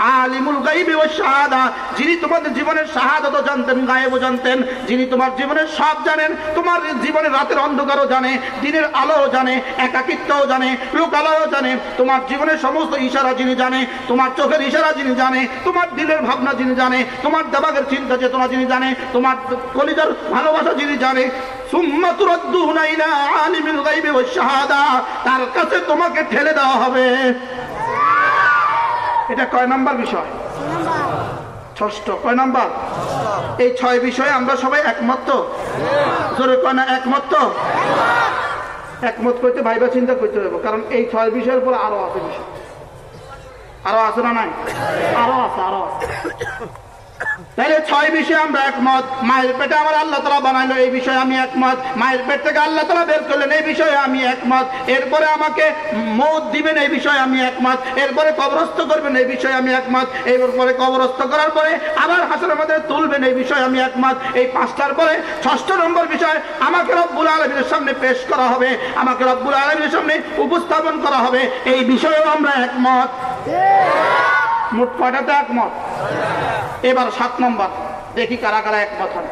আলিমুল গাইবি ওয়াস শাহাদা, যিনি তোমাদের জীবনের শাহাদত জানতেন, গায়েবও জানতেন, যিনি তোমার জীবনের সব জানেন, তোমার জীবনের রাতের অন্ধকারও জানে, দিনের আলোও জানে, একাকিত্বও জানে লোকালয়ও জানে, তোমার জীবনের সমস্ত ইশারা যিনি জানে, তোমার চোখের ইশারা যিনি জানে, তোমার দিলের ভাবনা যিনি জানে, তোমার দেবাগের চিন্তা চেতনা যিনি জানে, তোমার কলিজার ভালোবাসা যিনি জানে। তার কাছে তোমাকে ঠেলে দেওয়া হবে। এটা কয় নাম্বার বিষয়? ষষ্ঠ, কয় নাম্বার? এই ছয় বিষয়ে আমরা সবাই একমত জোরে কয় না, একমত তো? একমত করতে ভাইবা চিন্তা করতে হবে কারণ এই ছয় বিষয়ের উপর আরও আছে বিষয়। আরও আছে না নাই? আরও আছে আরও আছে। তাহলে ছয় বিষয়ে আমরা একমত। মায়ের পেটে আমার আল্লাহ তালা বানাইলো, এই বিষয়ে আমি একমত। মায়ের পেট থেকে আল্লাহ তালা বের করলেন, এই বিষয়ে আমি একমত। এরপরে আমাকে মৌত দিবেন, এই বিষয়ে আমি একমত। এরপরে কবরস্থ করবেন, এই বিষয়ে আমি একমত। এরপরে কবরস্থ করার পরে আবার হাসের মধ্যে তুলবেন, এই বিষয়ে আমি একমত। এই পাঁচটার পরে ষষ্ঠ নম্বর বিষয়, আমাকে রব্বুল আলমীর সামনে পেশ করা হবে। আমাকে রব্বুল আলমীর সামনে উপস্থাপন করা হবে। এই বিষয়েও আমরা একমত। মোট কয়টাতে একমত এবার সাত নম্বর দেখি কারা কারা একমত হন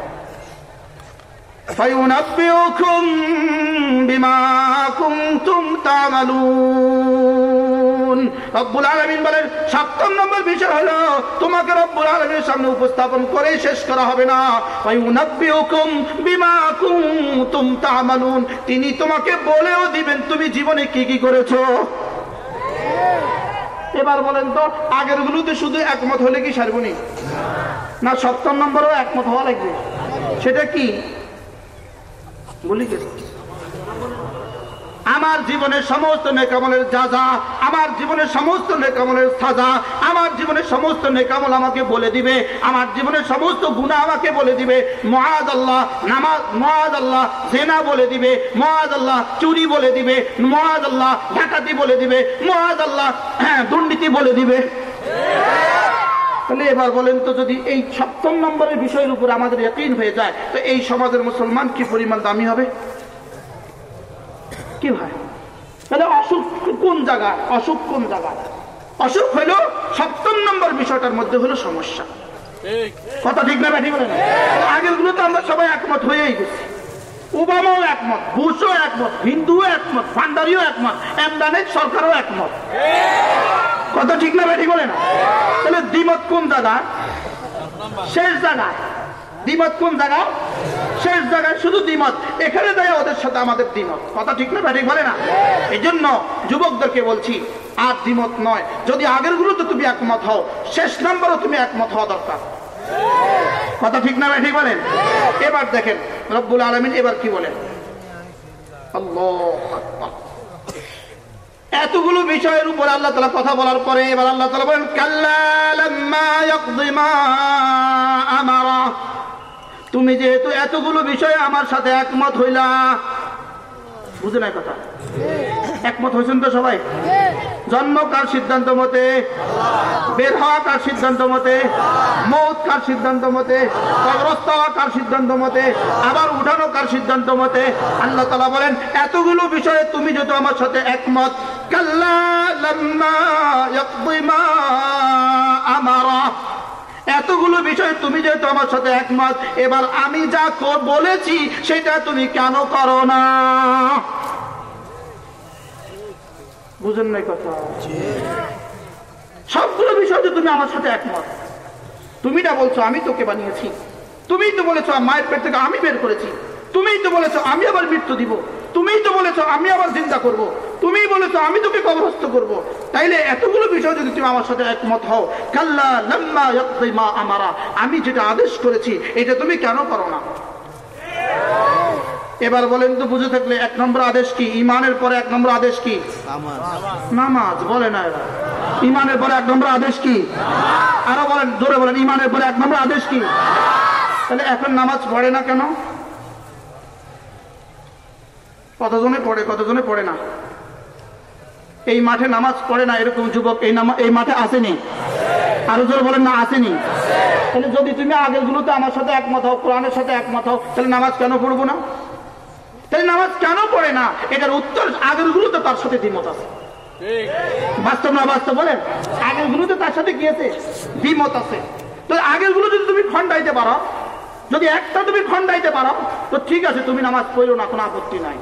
فينبئكم بما كنتم تعملون রব্বুল আলামিন বলেন সপ্তম নম্বর বিষয় হলো তোমাকে রব্বুল আলামিনের সামনে উপস্থাপন করে শেষ করা হবে না ফায়ুনাব্বিউকুম বিমা কুনতুম তা'মালুন তিনি তোমাকে বলেও দিবেন তুমি জীবনে কি কি করেছো এবার বলেন তো, আগের গুলোতে শুধু একমত হলে কি সারবনি না, সপ্তম নম্বরও একমত হওয়া লাগবে। সেটা কি? বলি কি? আমার জীবনের সমস্ত নেকামলের যা আমার জীবনের সমস্ত নেকামলের সাজা, আমার জীবনের সমস্ত নেকামল আমাকে বলে দিবে, আমার জীবনের সমস্ত গুণা আমাকে বলে দিবে। মহাদ আল্লাহ, নামাজ মহাদ আল্লাহ সেনা বলে দিবে মহাদ আল্লাহ, চুরি বলে দিবে মহাদ আল্লাহ, ডাকাতি বলে দিবে মহাদ আল্লাহ হ্যাঁ দুর্নীতি বলে দিবে। তাহলে এবার বলেন তো যদি এই সপ্তম নম্বরের বিষয়ের উপর আমাদের একইন হয়ে যায়, তো এই সমাজের মুসলমান কি পরিমাণ দামি হবে? কি ভাই তাহলে অসুখ কোন জায়গা? অসুখ কোন জায়গা? অসুখ হলো সপ্তম নম্বর বিষয়টার মধ্যে হলো সমস্যা। কথা ঠিক না ব্যাঠি বলে না? আগেরগুলো তো আমরা সবাই একমত হয়েই গেছি। ওবামাও একমত বুশও একমত হিন্দুও একমত ভান্ডারিও একমত এমদানের সরকারও একমত। কথা ঠিক না ব্যাঠি বলে না? তাহলে দ্বিমত কোন জায়গা? শেষ জায়গায় দ্বিমত কোন জায়গা শেষ জায়গায় শুধু দ্বিমত। এখানে দেয় ওদের সাথে আমাদের দ্বিমত। কথা ঠিক না ব্যাঠিক বলে না। এই জন্য যুবকদেরকে বলছি, আর দ্বিমত নয়। যদি আগের গুলোতে তুমি একমত হও, শেষ নম্বরও তুমি একমত হওয়া দরকার। কথা ঠিক না ব্যাঠিক বলেন? এবার দেখেন, রব্বুল আলমিন এবার কি বলেন? এতগুলো বিষয়ের উপর আল্লাহ তালা কথা বলার পরে এবার আল্লাহ তালা বলেন, কাল্লা লাম্মা ইয়াকদি মা আমারা তুমি যেহেতু এতগুলো বিষয়ে আমার সাথে একমত হইলা। বুঝে নাই কথা? একমত হয়েছেন তো সবাই? জন্ম কার সিদ্ধান্ত মতে? বের হওয়া কার সিদ্ধান্ত মতে? মৌত কার সিদ্ধান্ত মতে? কবরস্থ হওয়া কার সিদ্ধান্ত মতে? আবার উঠানো কার সিদ্ধান্ত মতে? আল্লাহ তালা বলেন, এতগুলো বিষয়ে তুমি যেহেতু আমার সাথে একমত, কাল্লা লাম্মা আমারা। এতগুলো বিষয় তুমি যেহেতু আমার সাথে একমত, এবার আমি যা বলেছি সেটা তুমি কেন করো না? বুঝেন নাই কথা? সবগুলো বিষয় তুমি আমার সাথে একমত। তুমি না বলছো, আমি তোকে বানিয়েছি। তুমি তো বলেছ মায়ের পেট থেকে আমি বের করেছি। তুমিই তো বলেছ আমি আবার মৃত্যু দিব। তুমিই তো বলেছ আমি আবার চিন্তা করব। তুমিই বলেছ আমি তোকে কবরস্থ করব। তাইলে এতগুলো বিষয় যদি তুমি আমার সাথে একমত হও কাল্লা লাম্মা ইয়াকদি মা আমারা আমি যেটা আদেশ করেছি এটা তুমি কেন করো না? এবার বলেন তো বুঝে থাকলে এক নম্বর আদেশ কি? ইমানের পরে এক নম্বর আদেশ কি? নামাজ। বলে না এরা। ইমানের পরে এক নম্বর আদেশ কি? আরও বলেন জোরে বলেন ইমানের পরে এক নম্বর আদেশ কি? তাহলে এখন নামাজ পড়ে না কেন? কতজনে পড়ে কতজনে পড়ে না? এই মাঠে নামাজ পড়ে না এরকম যুবক, এই এই মাঠে আসেনি। আরও জোরে বলেন, না, আসেনি। তাহলে যদি তুমি আগের গুলোতে আমার সাথে একমত হও, কোরআনের সাথে একমত হও, তাহলে নামাজ কেন পড়ব না? তাহলে নামাজ কেন পড়ে না? এটার উত্তর আগের গুলোতে তার সাথে দ্বিমত আছে। বাস্তব না বাস্তব বলেন? আগের গুলোতে তার সাথে গিয়েছে, দ্বিমত আছে। তো আগেরগুলো যদি তুমি খন্ডাইতে পারো, যদি একটা তুমি খন্ডাইতে পারো, তো ঠিক আছে, তুমি নামাজ পড়ো না, কোনো আপত্তি নাই।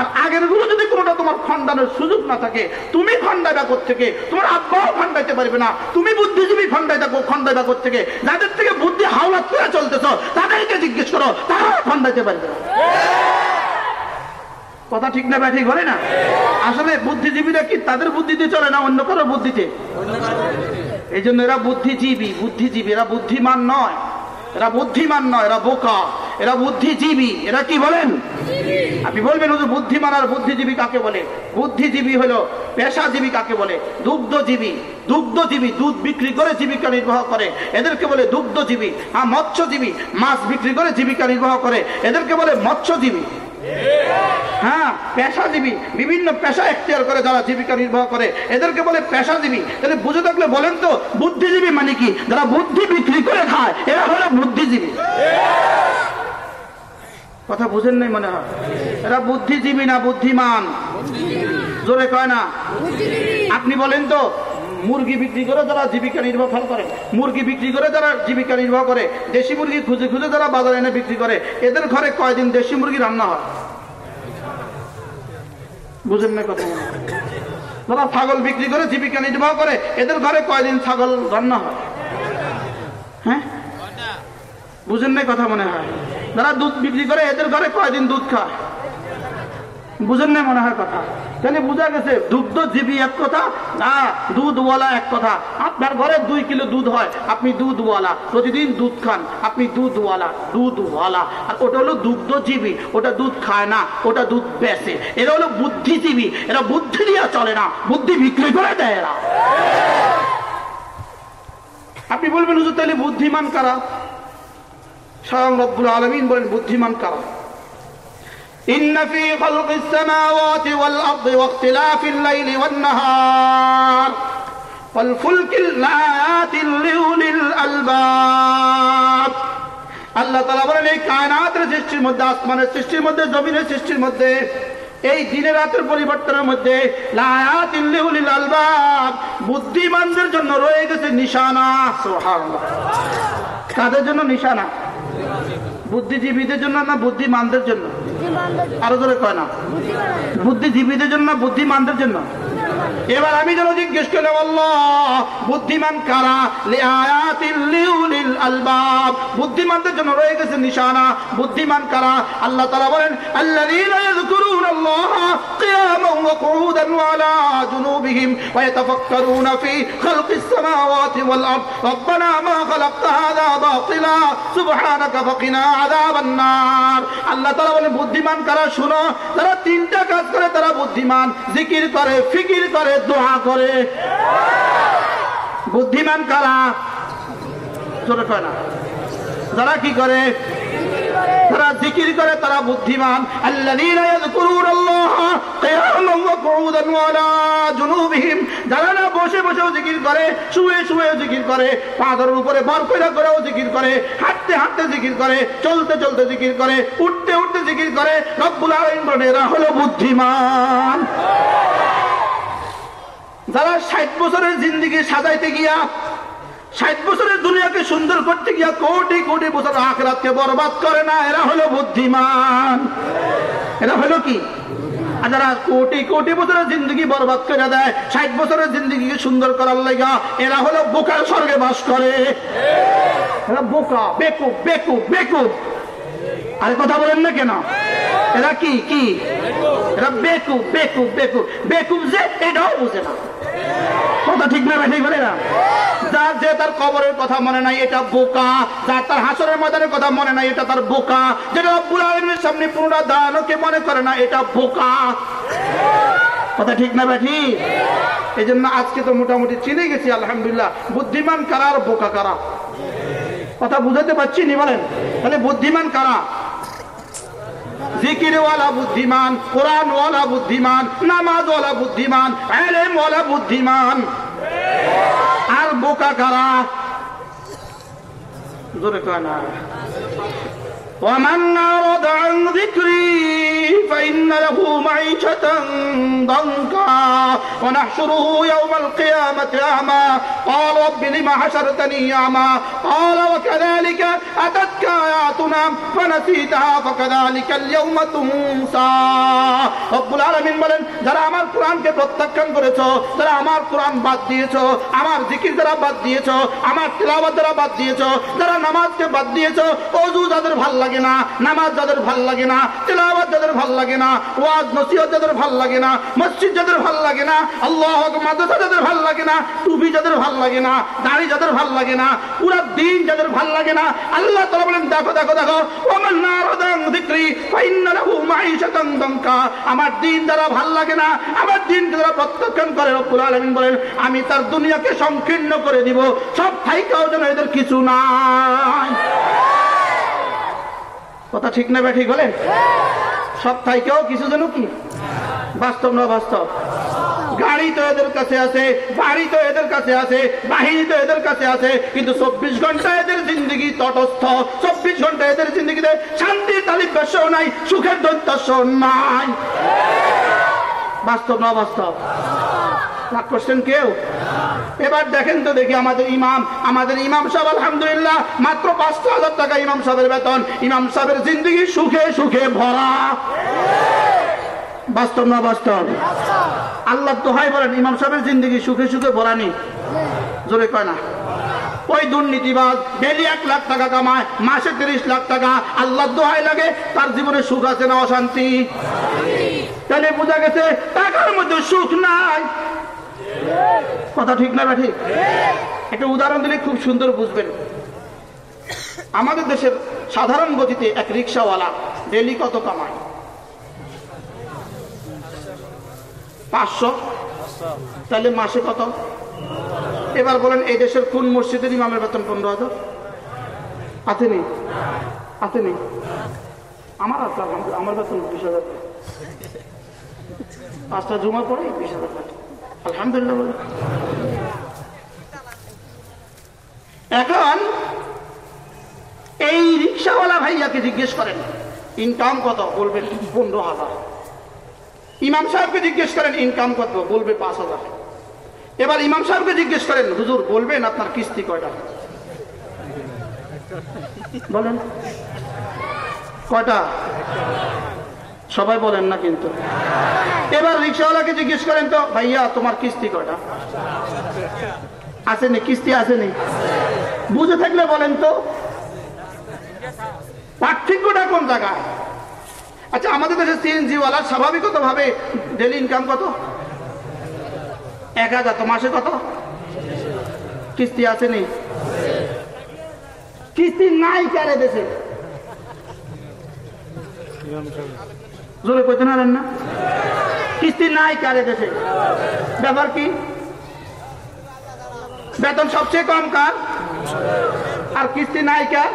আর আগেরগুলো যদি কোনোটা তোমার খন্ডানোর সুযোগ না থাকে তুমি খন্ডাইবা থেকে তোমার আব্বাও খন্ডাইতে পারবে না। তুমি বুদ্ধিজীবী খন্ডাইতা খন্ডাইবা থেকে যাদের থেকে বুদ্ধি হাওলাত করে চলতেছ তাদেরকে জিজ্ঞেস করো তারাও খন্ডাইতে পারবে না। কথা ঠিক না ব্যাঠিক বলে না? আসলে বুদ্ধিজীবীরা কি তাদের বুদ্ধিতে চলে না অন্য কারও বুদ্ধিতে। এই জন্য এরা বুদ্ধিজীবী বুদ্ধিজীবী এরা বুদ্ধিমান নয়। এরা বুদ্ধিমান নয়, এরা বোকা, এরা বুদ্ধিজীবী, এরা কি বলেন? আপনি বলবেন বুদ্ধিমান আর বুদ্ধিজীবী কাকে বলে? বুদ্ধিজীবী হলো পেশাজীবী কাকে বলে? দুগ্ধজীবী দুগ্ধজীবী দুধ বিক্রি করে জীবিকা নির্বাহ করে, এদেরকে বলে দুগ্ধজীবী। আর মৎস্যজীবী, মাছ বিক্রি করে জীবিকা নির্বাহ করে, এদেরকে বলে মৎস্যজীবী। হ্যাঁ পেশাজীবী বিভিন্ন পেশা এখতিয়ার করে যারা জীবিকা নির্বাহ করে এদেরকে বলে পেশাজীবী। তাহলে বুঝে থাকলে বলেন তো বুদ্ধিজীবী মানে কি? যারা বুদ্ধি বিক্রি করে খায় এরা হলো বুদ্ধিজীবী। কথা বুঝেন নাই মনে হয়? এরা বুদ্ধিজীবী না বুদ্ধিমান? জোরে কয় না? আপনি বলেন তো মুরগি বিক্রি করে যারা জীবিকা নির্বাহ করে, মুরগি বিক্রি করে তারা জীবিকা নির্বাহ করে, দেশি মুরগি খুঁজে খুঁজে তারা বাজারে এনে বিক্রি করে, এদের ঘরে কয়দিন দেশি মুরগি রান্না হয়? বুঝেন না কথা? যারা ছাগল বিক্রি করে জীবিকা নির্বাহ করে, এদের ঘরে কয়দিন ছাগল রান্না হয়? হ্যাঁ? বুঝেন না কথা মনে হয়। যারা দুধ বিক্রি করে, এদের ঘরে কয়দিন দুধ খায়? বুঝেন না মনে হয় কথা? তাহলে বোঝা গেছে? দুগ্ধজীবী এক কথা, না, দুধওয়ালা এক কথা। আপনার ঘরে দুই কিলো দুধ হয়, আপনি দুধওয়ালা। প্রতিদিন দুধ খান, আপনি দুধওয়ালা দুধওয়ালা। আর ওটা হলো দুগ্ধজীবী, ওটা দুধ খায় না, ওটা দুধ বেসে এরা হলো বুদ্ধিজীবী, এরা বুদ্ধি দিয়ে চলে না, বুদ্ধি বিক্রি করে দেয় এরা। আপনি বলবেন, হুজুর, তাহলে বুদ্ধিমান কারা? স্বয়ং রব্বুল আলমিন বলেন, বুদ্ধিমান কারা? إن في خلق السماوات والأرض واختلاف الليل والنهار والفلك الآيات لأولي الألباب আল্লাহ তালা বলেন এই কায়নাতের সৃষ্টির মধ্যে আসমানের সৃষ্টির মধ্যে জমিনের সৃষ্টির মধ্যে এই দিনের রাতের পরিবর্তনের মধ্যে লায়াত ইল্লিউলিল আলবাব বুদ্ধিমানদের জন্য রয়ে গেছে নিশানা সুবহানাল্লাহ কাদের জন্য নিশানা বুদ্ধিজীবীদের জন্য না বুদ্ধিমানদের জন্য আরও জোরে কয় না। বুদ্ধিজীবীদের জন্য বুদ্ধিমানদের জন্য। এবার আমি যেন জিজ্ঞেস করলাম আল্লাহ বুদ্ধিমান কারা? আলবাব। বুদ্ধিমানদের জন্য রয়ে গেছে নিশানা। বুদ্ধিমান কারা? আল্লাহ তাআলা বলেন আল্লাহ কিয়ামান ওয়া বুদ্ধিমান কারা শুনো, তারা তিনটা কাজ করে, তারা বুদ্ধিমান। জিকির করে, ফিকির করে দোহা করে। বুদ্ধিমান কারা? জোরে না? যারা কি করে? তারা জিকির করে, তারা বুদ্ধিমান। যারা না বসে বসেও জিকির করে, শুয়ে শুয়েও জিকির করে, পাথরের উপরে বর কইরা করেও জিকির করে, হাঁটতে হাঁটতে জিকির করে, চলতে চলতে জিকির করে, উঠতে উঠতে জিকির করে, রব্বুল হলো বুদ্ধিমান। যারা ষাট বছরের জিন্দিগি সাজাইতে গিয়া ষাট বছরের দুনিয়াকে সুন্দর করতে গিয়া কোটি কোটি বছর আখরাতকে বরবাদ করে না, এরা হলো বুদ্ধিমান। এরা হলো কি? যারা কোটি কোটি বছরের জিন্দগি বরবাদ করে দেয়, ষাট বছরের জিন্দগিকে সুন্দর করার লেগা, এরা হলো বোকার স্বর্গে বাস করে। এরা বোকা, বেকুব বেকুব বেকুব। আরে কথা বলেন না কেন? এরা কি কি? এরা বেকুব বেকুব বেকুব। বেকুব যে, এটাও বুঝে না। কথা ঠিক না ঠিক বলে না যার যে তার কবরের কথা মনে নাই, এটা বোকা। যার তার হাসরের ময়দানের কথা মনে নাই, এটা তার বোকা। যেটা রব্বুল আলমের সামনে পুনরা দাঁড়ানোকে মনে করে না, এটা বোকা। কথা ঠিক না ব্যাঠি এই জন্য আজকে তো মোটামুটি চিনে গেছি, আলহামদুলিল্লাহ। বুদ্ধিমান কারা আর বোকা কারা? কথা বুঝাতে পারছি নি বলেন? তাহলে বুদ্ধিমান কারা? বুদ্ধিমান বুদ্ধিমান বুদ্ধিমান আর বোকা কারা? ومن أعرض عن ذكري فإن له معيشة ضنكا ونحشره يوم القيامة أعمى قال رب لم حشرتني أعمى قال وكذلك أتتك آياتنا فنسيتها فكذلك اليوم تنسى رب العالمين বলেন যারা আমার কোরআনকে প্রত্যাখ্যান করেছো যারা আমার কোরআন বাদ দিয়েছো আমার জিকির যারা বাদ দিয়েছো আমার তিলাওয়াত যারা বাদ দিয়েছো যারা নামাজকে বাদ দিয়েছো অজু যাদের ভাল লাগে না নামাজ যাদের ভালো লাগে না তিলাওয়াত যাদের ভালো লাগে না ওয়াজ নসিহত যাদের ভালো লাগে না মসজিদ যাদের ভালো লাগে লাগে না আল্লাহ মাদ্রাসা যাদের ভালো লাগে না টুপি যাদের ভালো লাগে না দাড়ি যাদের ভালো লাগে না পুরা দিন যাদের ভালো লাগে না আল্লাহ তাআলা বলেন দেখো দেখো দেখো ওমান নারদান যিকরি ফাইন্না লাহু মাঈশাতান দানকা আমার দিন যারা ভালো লাগে না আমার দিন যারা প্রত্যাখ্যান করে রব্বুল আলামিন বলেন আমি তার দুনিয়াকে সংকীর্ণ করে দিব সব থাইকাও যেন এদের কিছু নাই কথা ঠিক না ঠিক হলে সব কিছু যেন কি? বাস্তব না বাস্তব? গাড়ি তো এদের কাছে আছে, বাড়ি তো এদের কাছে আছে, বাহিনী তো এদের কাছে আছে, কিন্তু চব্বিশ ঘণ্টা এদের জিন্দগি তটস্থ। চব্বিশ ঘণ্টা এদের জিন্দগিতে শান্তির তালিম বেশ নাই, সুখের দৈত্য নাই। বাস্তব না বাস্তব? রাগ করছেন কেউ? এবার দেখেন তো দেখি আমাদের ইমাম আমাদের ইমাম সাহেব আলহামদুলিল্লাহ মাত্র পাঁচটা হাজার টাকা ইমাম সাহেবের বেতন। ইমাম সাহেবের জিন্দগি সুখে সুখে ভরা। বাস্তব না বাস্তব? আল্লাহ হয় বলেন, ইমাম সাহেবের জিন্দগি সুখে সুখে ভরা জোরে কয় না। ওই দুর্নীতিবাদ ডেলি এক লাখ টাকা কামায়, মাসে তিরিশ লাখ টাকা। আল্লাহ দোহাই লাগে, তার জীবনে সুখ আছে না অশান্তি? তাহলে বোঝা গেছে, টাকার মধ্যে সুখ নাই। কথা ঠিক না বা ঠিক? একটা উদাহরণ দিলে খুব সুন্দর বুঝবেন। আমাদের দেশের সাধারণ গতিতে এক রিক্সাওয়ালা ডেলি কত কামায়? পাঁচশো। তাহলে মাসে কত? এবার বলেন এই দেশের কোন মসজিদের ইমামের বেতন পনেরো হাজার? আছে নেই। আছে নেই। আমার আছে আমার বেতন বিশ হাজার। পাঁচটা জমা পড়ে বিশ হাজার। আলহামদুলিল্লাহ। এখন এই রিক্সাওয়ালা ভাইয়াকে জিজ্ঞেস করেন, ইনকাম কত? বলবেন পনেরো হাজার। ইমাম সাহেবকে জিজ্ঞেস করেন, ইনকাম কত? বলবে, পাঁচ হাজার। এবার ইমাম সাহেবকে জিজ্ঞেস করেন, হুজুর, বলবেন আপনার কিস্তি কয়টা? বলেন, কয়টা? সবাই বলেন না কিন্তু। এবার রিক্সাওয়ালাকে জিজ্ঞেস করেন তো, ভাইয়া, তোমার কিস্তি কটা? আসেনি, কিস্তি আসেনি। বুঝে থাকলে বলেন তো। পার্থক্যটা কোন জায়গায়? আচ্ছা আমাদের দেশে সিএনজি ওয়ালা স্বাভাবিকত ভাবে ডেলি ইনকাম কত? এক হাজার, তো মাসে কত? কিস্তি আসেনি। কিস্তি নাই কারে দেশে? জোরে কইতে না না। কিস্তি নাই কারে দেশে। ব্যাপার কি? বেতন সবচেয়ে কম কার? আর কিস্তি নাই কার?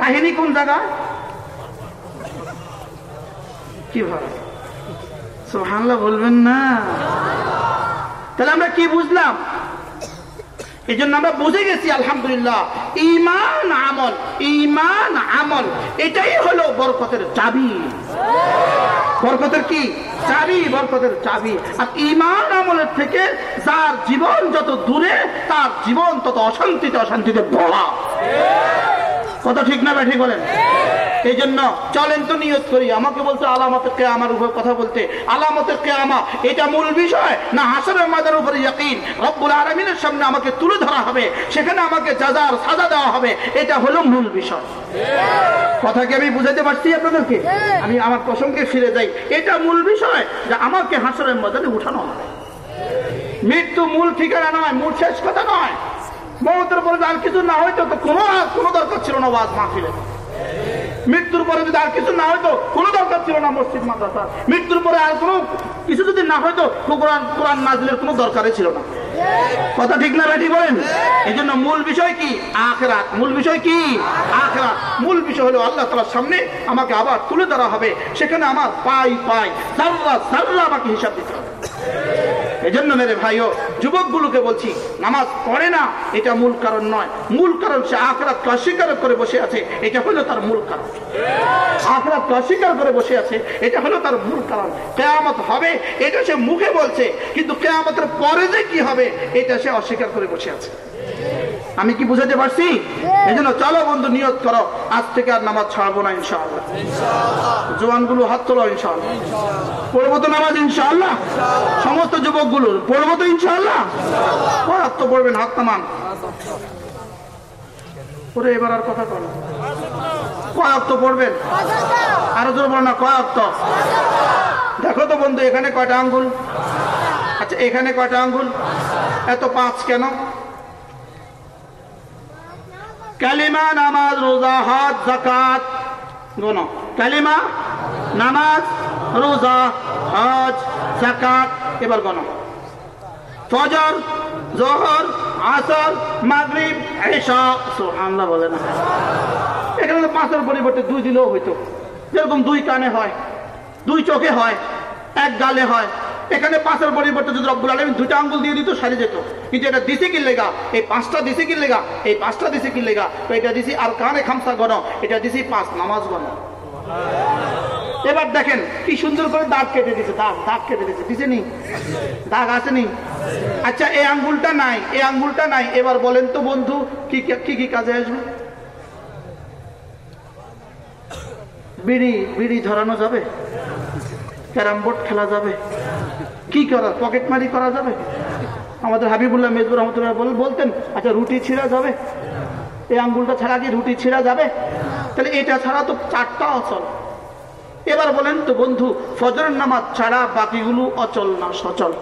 কাহিনী কোন জায়গায় কি ভাবে সোহানলা বলবেন না। তাহলে আমরা কি বুঝলাম? এই জন্য আমরা বুঝে গেছি, আলহামদুলিল্লাহ ইমান আমল ইমান আমল, এটাই হলো বরকতের চাবি। বরকতের কি? চাবি, বরকতের চাবি। আর ইমান আমলের থেকে যার জীবন যত দূরে, তার জীবন তত অশান্তিতে অশান্তিতে ভরা। কথা ঠিক না ঠিক বলেন। এই জন্য চলেন তো নিয়ত করি। আমাকে বলছে আলামতের কে আমার উপর কথা বলতে। আলামতের কে আমা এটা মূল বিষয়। না হাসরের মাদার উপরে ইয়াকিন। রব্বুল আলমিনের সামনে আমাকে তুলে ধরা হবে। সেখানে আমাকে যাজার সাজা দেওয়া হবে। এটা হলো মূল বিষয়। কথা কি আমি বুঝাতে পারছি আপনাদেরকে? আমি আমার প্রসঙ্গে ফিরে যাই। এটা মূল বিষয় যে আমাকে হাসরের ময়দানে উঠানো হবে। মৃত্যু মূল ঠিকানা নয়, মূল শেষ কথা নয়। মমতার পরে আর কিছু না হয়তো তো কোনো কোনো দরকার ছিল না ওয়াজ মাহফিলে। মৃত্যুর পরে যদি আর কিছু না হয়তো কোনো দরকার ছিল না মসজিদ, মাদ্রাসা। মৃত্যুর পরে আর কোনো কিছু যদি না হয়তো কোরআন কোরআন নাজলের কোনো দরকারই ছিল না। কথা ঠিক না ঠিক বলেন? এই জন্য মূল বিষয় কি? আখরাত। মূল বিষয় কি? আখরাত। মূল বিষয় হলো আল্লাহ তালার সামনে আমাকে আবার তুলে ধরা হবে। সেখানে আমার পাই পাই, সাররা সাররা আমাকে হিসাব দিতে হবে। এজন্য মেরে ভাইও, যুবকগুলোকে বলছি, নামাজ পড়ে না, এটা মূল কারণ নয়। মূল কারণ সে আখরাতকে অস্বীকার করে বসে আছে, এটা হলো তার মূল কারণ। আখরাতকে অস্বীকার করে বসে আছে, এটা হলো তার মূল কারণ। কেয়ামত হবে, এটা সে মুখে বলছে, কিন্তু কেয়ামতের পরে যে কি হবে, এটা সে অস্বীকার করে বসে আছে। আমি কি বুঝাতে পারছি? এই জন্য চলো বন্ধু নিয়ত করো। আজ থেকে আর নামাজ ছাড়বো না ইনশাআল্লাহ। জোয়ানগুলো হাত তোলো ইনশাআল্লাহ। পড়ব তো নামাজ ইনশাআল্লাহ। সমস্ত যুবকগুলো পড়ব তো ইনশাআল্লাহ। হাত তো পড়বেন হাত নামান। পরে এবার আর কথা কর কয় অক্ত পড়বেন? আরও জোর বলো না কয় অক্ত দেখো তো বন্ধু এখানে কয়টা আঙ্গুল? আচ্ছা এখানে কয়টা আঙ্গুল? এত পাঁচ কেন? কালিমা নামাজ, রোজা, হজ জাকাত গোন কালিমা নামাজ, রোজা, হজ জাকাত এবার গণ ফজর, জহর, আসর, মাগরিব এসা সুবহানাল্লাহ বলে না। এখানে পাঁচের পরিবর্তে দুই দিলেও হইতো। যেরকম দুই কানে হয়, দুই চোখে হয় এক গালে হয়। এখানে পাঁচের পরিবর্তে যদি রব্বুল আলম দুইটা আঙ্গুল দিয়ে দিত, সারি যেত। কিন্তু এটা দিছে কি লেগা? এই পাঁচটা দিছে কি লেগা? এই পাঁচটা দিছে কি লেগা? তো এটা দিছি আর কানে খামসা গণ এটা দিছি পাঁচ, নামাজ গণ এবার দেখেন, কি সুন্দর করে দাগ কেটে দিছে, দাগ দাগ কেটে দিছে। দিছে নি? দাগ আছে নি? আচ্ছা এই আঙ্গুলটা নাই, এই আঙ্গুলটা নাই। এবার বলেন তো বন্ধু, কি কি কি কাজে আসবে? বিড়ি বিড়ি ধরানো যাবে? ক্যারাম বোর্ড খেলা যাবে। কি করা পকেট মারি করা যাবে? আমাদের হাবিবুল্লাহ মেজবুর রহমতুল্লাহ বল- বলতেন আচ্ছা রুটি ছিঁড়া যাবে? এই আঙ্গুলটা ছাড়া কি রুটি ছিঁড়া যাবে? তাহলে এটা ছাড়া তো চারটা অচল। এবার বলেন তো, বন্ধু, ফজরের নামাজ ছাড়া বাকিগুলো অচল না সচল?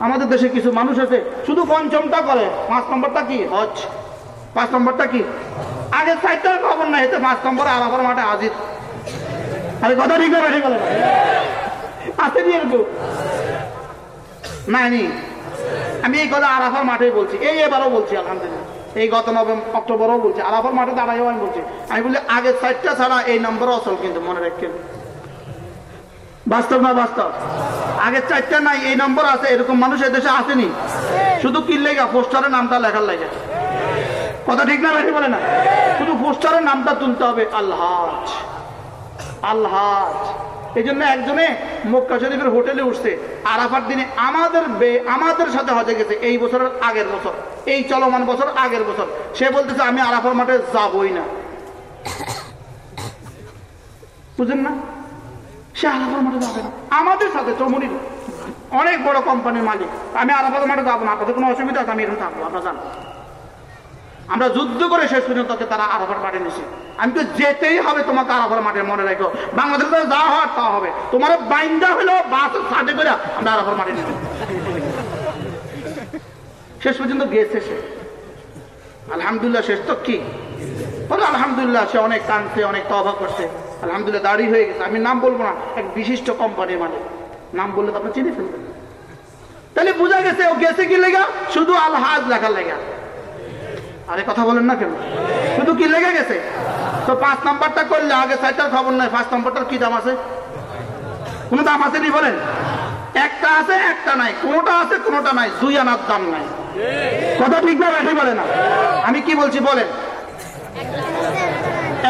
আমাদের দেশে কিছু মানুষ আছে, শুধু পঞ্চমটা করে। পাঁচ নম্বরটা কি? হজ। পাঁচ নম্বরটা কি? আগে সাইডটার খবর না এতে পাঁচ নম্বরে আলাপার মাঠে হাজির। আরে কথা ঠিক হবে ঠিক আছে এরকম নাই আমি এই কথা আরাফার মাঠেই বলছি। এই এবারও বলছি, আলহামদুলিল্লাহ। এই গত নভেম্বর অক্টোবরও বলছি। আরাফার মাঠে আমি বলছি। আমি বলি সাইডটা ছাড়া এই নম্বর কিন্তু, মনে বাস্তব না বাস্তব? আগের চারটা নাই, এই নম্বর আছে, এরকম মানুষ এদেশে আসেনি। শুধু কি লেগা পোস্টারের নামটা লেখার লাগে। কথা ঠিক না, বেশি বলে না। শুধু পোস্টারের নামটা তুলতে হবে, আল্লাহ। আল্লাহ। এই জন্য একজনে মক্কা শরীফের হোটেলে উঠছে, আরাফার দিনে আমাদের বে- আমাদের সাথে হজে গেছে এই বছরের আগের বছর, এই চলমান বছর আগের বছর। সে বলতেছে, আমি আরাফার মাঠে যাবই না। বুঝেন না? সে আরাফার মাঠে যাবে না। আমাদের সাথে চৌমনির অনেক বড় কোম্পানির মালিক। আমি আরাফার মাঠে যাব না, আপনাদের কোনো অসুবিধা আছে? আমি এরকম থাকব, আপনার জান আমরা যুদ্ধ করে শেষ পর্যন্ত তারা আরাফার মাঠে নিছি। আমি তো যেতেই হবে তোমাকে আরাফার মাঠে, মনে রাখো। বাংলাদেশে যা হওয়ার তা হবে। তোমার বাইন্দা হলো বাস সাথে করে আমরা আরাফার মাঠে নিছি শেষ পর্যন্ত গেছে সে। আলহামদুলিল্লাহ, শেষ তো কি? বলে আলহামদুলিল্লাহ, সে অনেক কানছে অনেক তবা করছে। আলহামদুলিল্লাহ দাঁড়িয়ে হয়ে গেছে। আমি নাম বলব না, এক বিশিষ্ট কোম্পানির মানে নাম বললে তো আপনি চিনে ফেলবেন। তাহলে বোঝা গেছে ও গেছে কি লেগা? শুধু আলহাজ লেখার লেগা। আরে কথা বলেন না কেন? শুধু কি লেগে গেছে? তো পাঁচ নাম্বারটা করলে আগে সাইডটার খবর নাই, পাঁচ নাম্বারটার কি দাম আছে? কোনো দাম আছে নি বলেন? একটা আছে, একটা নাই, কোনোটা আছে, কোনোটা নাই, দুই আনার দাম নাই। কথা ঠিক না বলে না। আমি কি বলছি, বলেন।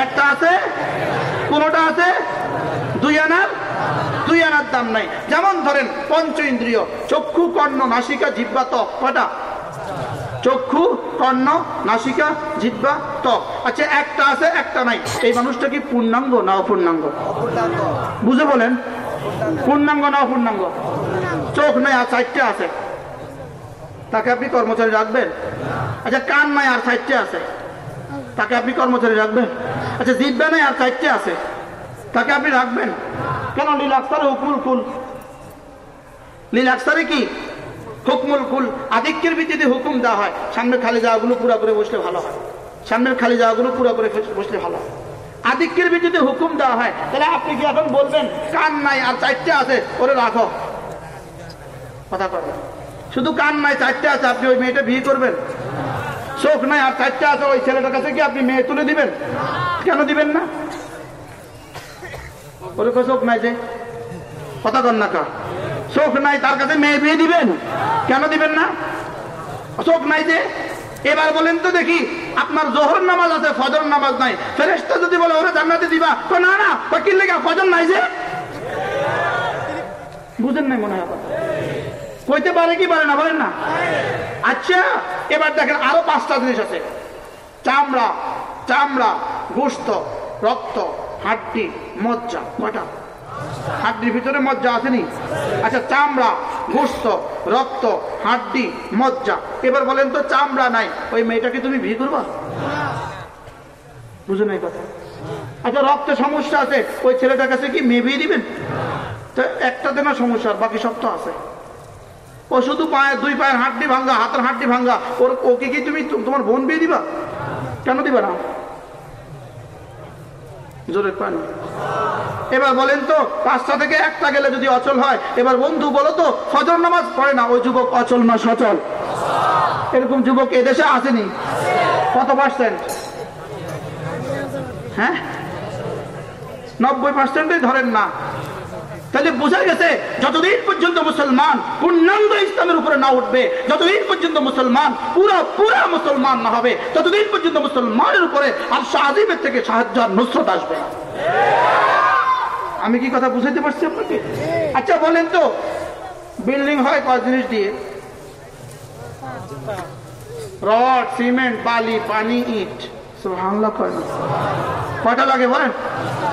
একটা আছে, কোনোটা আছে, দুই আনার দুই আনার দাম নাই। যেমন ধরেন, পঞ্চ ইন্দ্রিয়, চক্ষু, কর্ণ, নাসিকা জিব্বা ত্বক কটা চক্ষু, কর্ণ, নাসিকা জিব্বা ত্বক। আচ্ছা একটা আছে, একটা নাই। এই মানুষটা কি পূর্ণাঙ্গ না অপূর্ণাঙ্গ? বুঝে বলেন। পূর্ণাঙ্গ না অপূর্ণাঙ্গ? চোখ নাই, আর চারটে আছে। তাকে আপনি কর্মচারী রাখবেন? আচ্ছা কান নাই, আর চারটে আছে। তাকে আপনি কর্মচারী রাখবেন? আচ্ছা জিব্বা নাই, আর চারটে আছে। তাকে আপনি রাখবেন? কেন লীলাক্তারে হুকুমুল কুল লীলাক্তারে কি? হুকমুল কুল, আধিক্যের ভিত্তিতে হুকুম দেওয়া হয়। সামনের খালি জায়গাগুলো পুরা করে বসলে ভালো হয়। সামনের খালি জায়গাগুলো পুরা করে বসলে ভালো হয়। আধিক্যের ভিত্তিতে হুকুম দেওয়া হয়। তাহলে আপনি কি এখন বলবেন, কান নাই আর চারটে আছে, ওরে রাখো। কথা করবেন শুধু কান নাই, চারটে আছে, আপনি ওই মেয়েটা বিয়ে করবেন? চোখ নাই আর চারটে আছে, ওই ছেলেটার কাছে কি আপনি মেয়ে তুলে দিবেন? কেন দিবেন না? ওরে চোখ নাই যে? কথা কর না কা চোখ নাই, তার কাছে মেয়ে বিয়ে দিবেন? কেন দিবেন না? চোখ নাই যে? এবার বলেন তো দেখি, আপনার জোহর নামাজ আছে, ফজর নামাজ নাই। ফেরেস্তা যদি বলে, ওরে জান্নাতে দিবা? তো না না তো কি লেগে, ফজর নাই যে? বুঝেন নাই মনে হয়? কইতে পারে কি পারে না, বলেন না? আচ্ছা এবার দেখেন আরও পাঁচটা জিনিস আছে। চামড়া চামড়া, গোস্ত, রক্ত, হাড্ডি, মজ্জা, কয়টা? হাড্ডির ভিতরে মজ্জা আসেনি। আচ্ছা চামড়া গোস্ত রক্ত, হাড্ডি, মজ্জা। এবার বলেন তো চামড়া নাই, ওই মেয়েটাকে তুমি বিয়ে করবা? বুঝে নাই কথা। আচ্ছা রক্তে সমস্যা আছে, ওই ছেলেটার কাছে কি মেয়ে বিয়ে দিবেন? তো একটা দেনা সমস্যা বাকি সব তো আছে। ও শুধু পায়ের, দুই পায়ের হাড্ডি ভাঙ্গা হাতের হাড্ডি ভাঙ্গা ওর ওকে কি তুমি তোমার বোন বিয়ে দিবা? কেন দিবা না? জোরে পান এবার বলেন তো, পাঁচটা থেকে একটা গেলে যদি অচল হয়, এবার বন্ধু বলো তো, ফজর নামাজ পড়ে না, ওই যুবক অচল না সচল? এরকম যুবক এদেশে আসেনি। কত পার্সেন্ট হ্যাঁ? নব্বই পার্সেন্টই ধরেন না। তাহলে বোঝা গেছে যতদিন পর্যন্ত মুসলমান পূর্ণাঙ্গ ইসলামের উপরে না উঠবে, যতদিন পর্যন্ত মুসলমান পুরো পুরা মুসলমান না হবে, ততদিন পর্যন্ত মুসলমানের উপরে আর শাহিমের থেকে সাহায্য আর নুসরত আসবে। আমি কি কথা বুঝাইতে পারছি আপনাকে? আচ্ছা বলেন তো, বিল্ডিং হয় কয় জিনিস দিয়ে? রড, সিমেন্ট, বালি, পানি, ইট। সুবহানাল্লাহ কয় না? কয়টা লাগে বলেন?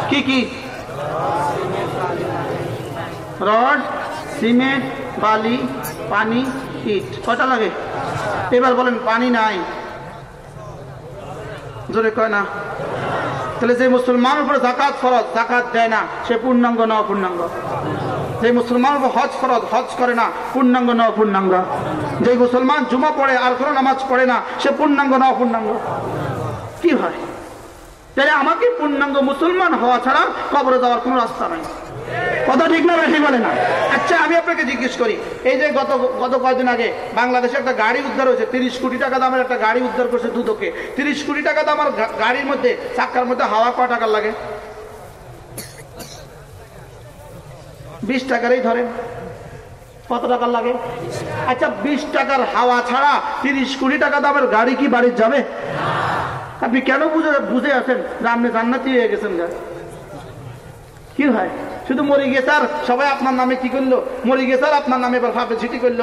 কি কি? রড, সিমেন্ট, বালি, পানি, ইট। কয়টা লাগে? এবার বলেন, পানি নাই। জোরে কয় না। তাহলে যে মুসলমানের উপরে জাকাত ফরজ জাকাত দেয় না, সে পূর্ণাঙ্গ না অপূর্ণাঙ্গ? যে মুসলমান উপর হজ ফরজ, হজ করে না, পূর্ণাঙ্গ না অপূর্ণাঙ্গ? যে মুসলমান জুমা পড়ে, আর কোনো নামাজ পড়ে না, সে পূর্ণাঙ্গ না অপূর্ণাঙ্গ? কি হয়? তাহলে আমাকে পূর্ণাঙ্গ মুসলমান হওয়া ছাড়া কবরে যাওয়ার কোনো রাস্তা নাই। কথা ঠিক না ঠিক বলে না। আচ্ছা আমি আপনাকে জিজ্ঞেস করি, এই যে গত গত কয়েকদিন আগে বাংলাদেশে একটা গাড়ি উদ্ধার হয়েছে, তিরিশ কোটি টাকা দামের একটা গাড়ি উদ্ধার করছে দুদকে। তিরিশ কোটি টাকা দামের গাড়ির মধ্যে, চাক্কার মধ্যে হাওয়া কয় টাকার লাগে? বিশ টাকারই ধরেন। কত টাকার লাগে? আচ্ছা বিশ টাকার হাওয়া ছাড়া তিরিশ কোটি টাকা দামের গাড়ি কি বাড়ির যাবে? আপনি কেন বুঝে বুঝে আছেন? যে আপনি জান্নাতি হয়ে গেছেন কি হয়? শুধু মরে গেছে আর সবাই আপনার নামে কি করল? মরে গেছে আর আপনার নামে এবার ছিটি করল।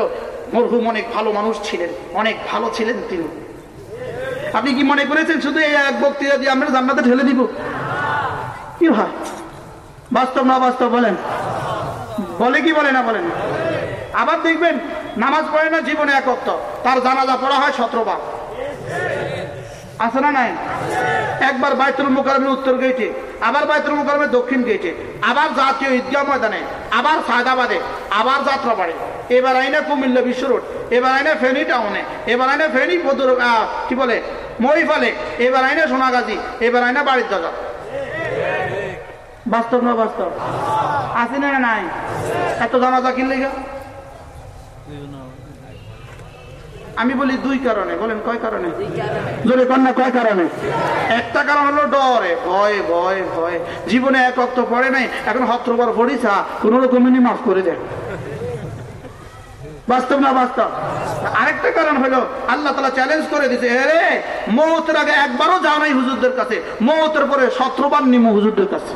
মরহুম অনেক ভালো মানুষ ছিলেন, অনেক ভালো ছিলেন তিনি। আপনি কি মনে করেছেন শুধু এই এক বক্তৃতা দিয়ে আমরা জান্নাতে ঢেলে দিব? কি হয় বাস্তব না বাস্তব বলেন? বলে কি বলে না বলেন? আবার দেখবেন, নামাজ পড়ে না জীবনে একত্র তার জানাজা পড়া হয় সতেরো বার। আছে না নাই? একবার বাইতুল মোকারমের উত্তর গেটে আবার বাইতুল মোকারমের দক্ষিণ গেটে আবার জাতীয় ঈদগাহ ময়দানে, আবার সায়দাবাদে আবার যাত্রাবাড়ি। এবার আইনা কুমিল্লা বিশ্ব রোড, এবার আইনে ফেনী টাউনে, এবার আইনা ফেনী বদর কি বলে, মহিফালে, এবার আইনে সোনাগাজী, এবার আইনা বাড়ির দাদা। বাস্তব না বাস্তব? আছে না নাই? এত জানাজা কিনলে গা আমি বলি দুই কারণে বলেন কয় কারণে? জোরে কন্যা কয় কারণে? একটা কারণ হলো ডরে ভয় ভয় ভয়। জীবনে এক অক্ত পড়ে নাই এখন হত্রবার পড়িছা কোন রকমই মাফ করে দেয় বাস্তব না বাস্তব? আরেকটা কারণ হলো আল্লাহ তালা চ্যালেঞ্জ করে দিছে রে মৌতের আগে একবারও যাও নাই হুজুরদের কাছে মৌতের পরে সতেরোবার নিমো হুজুরদের কাছে।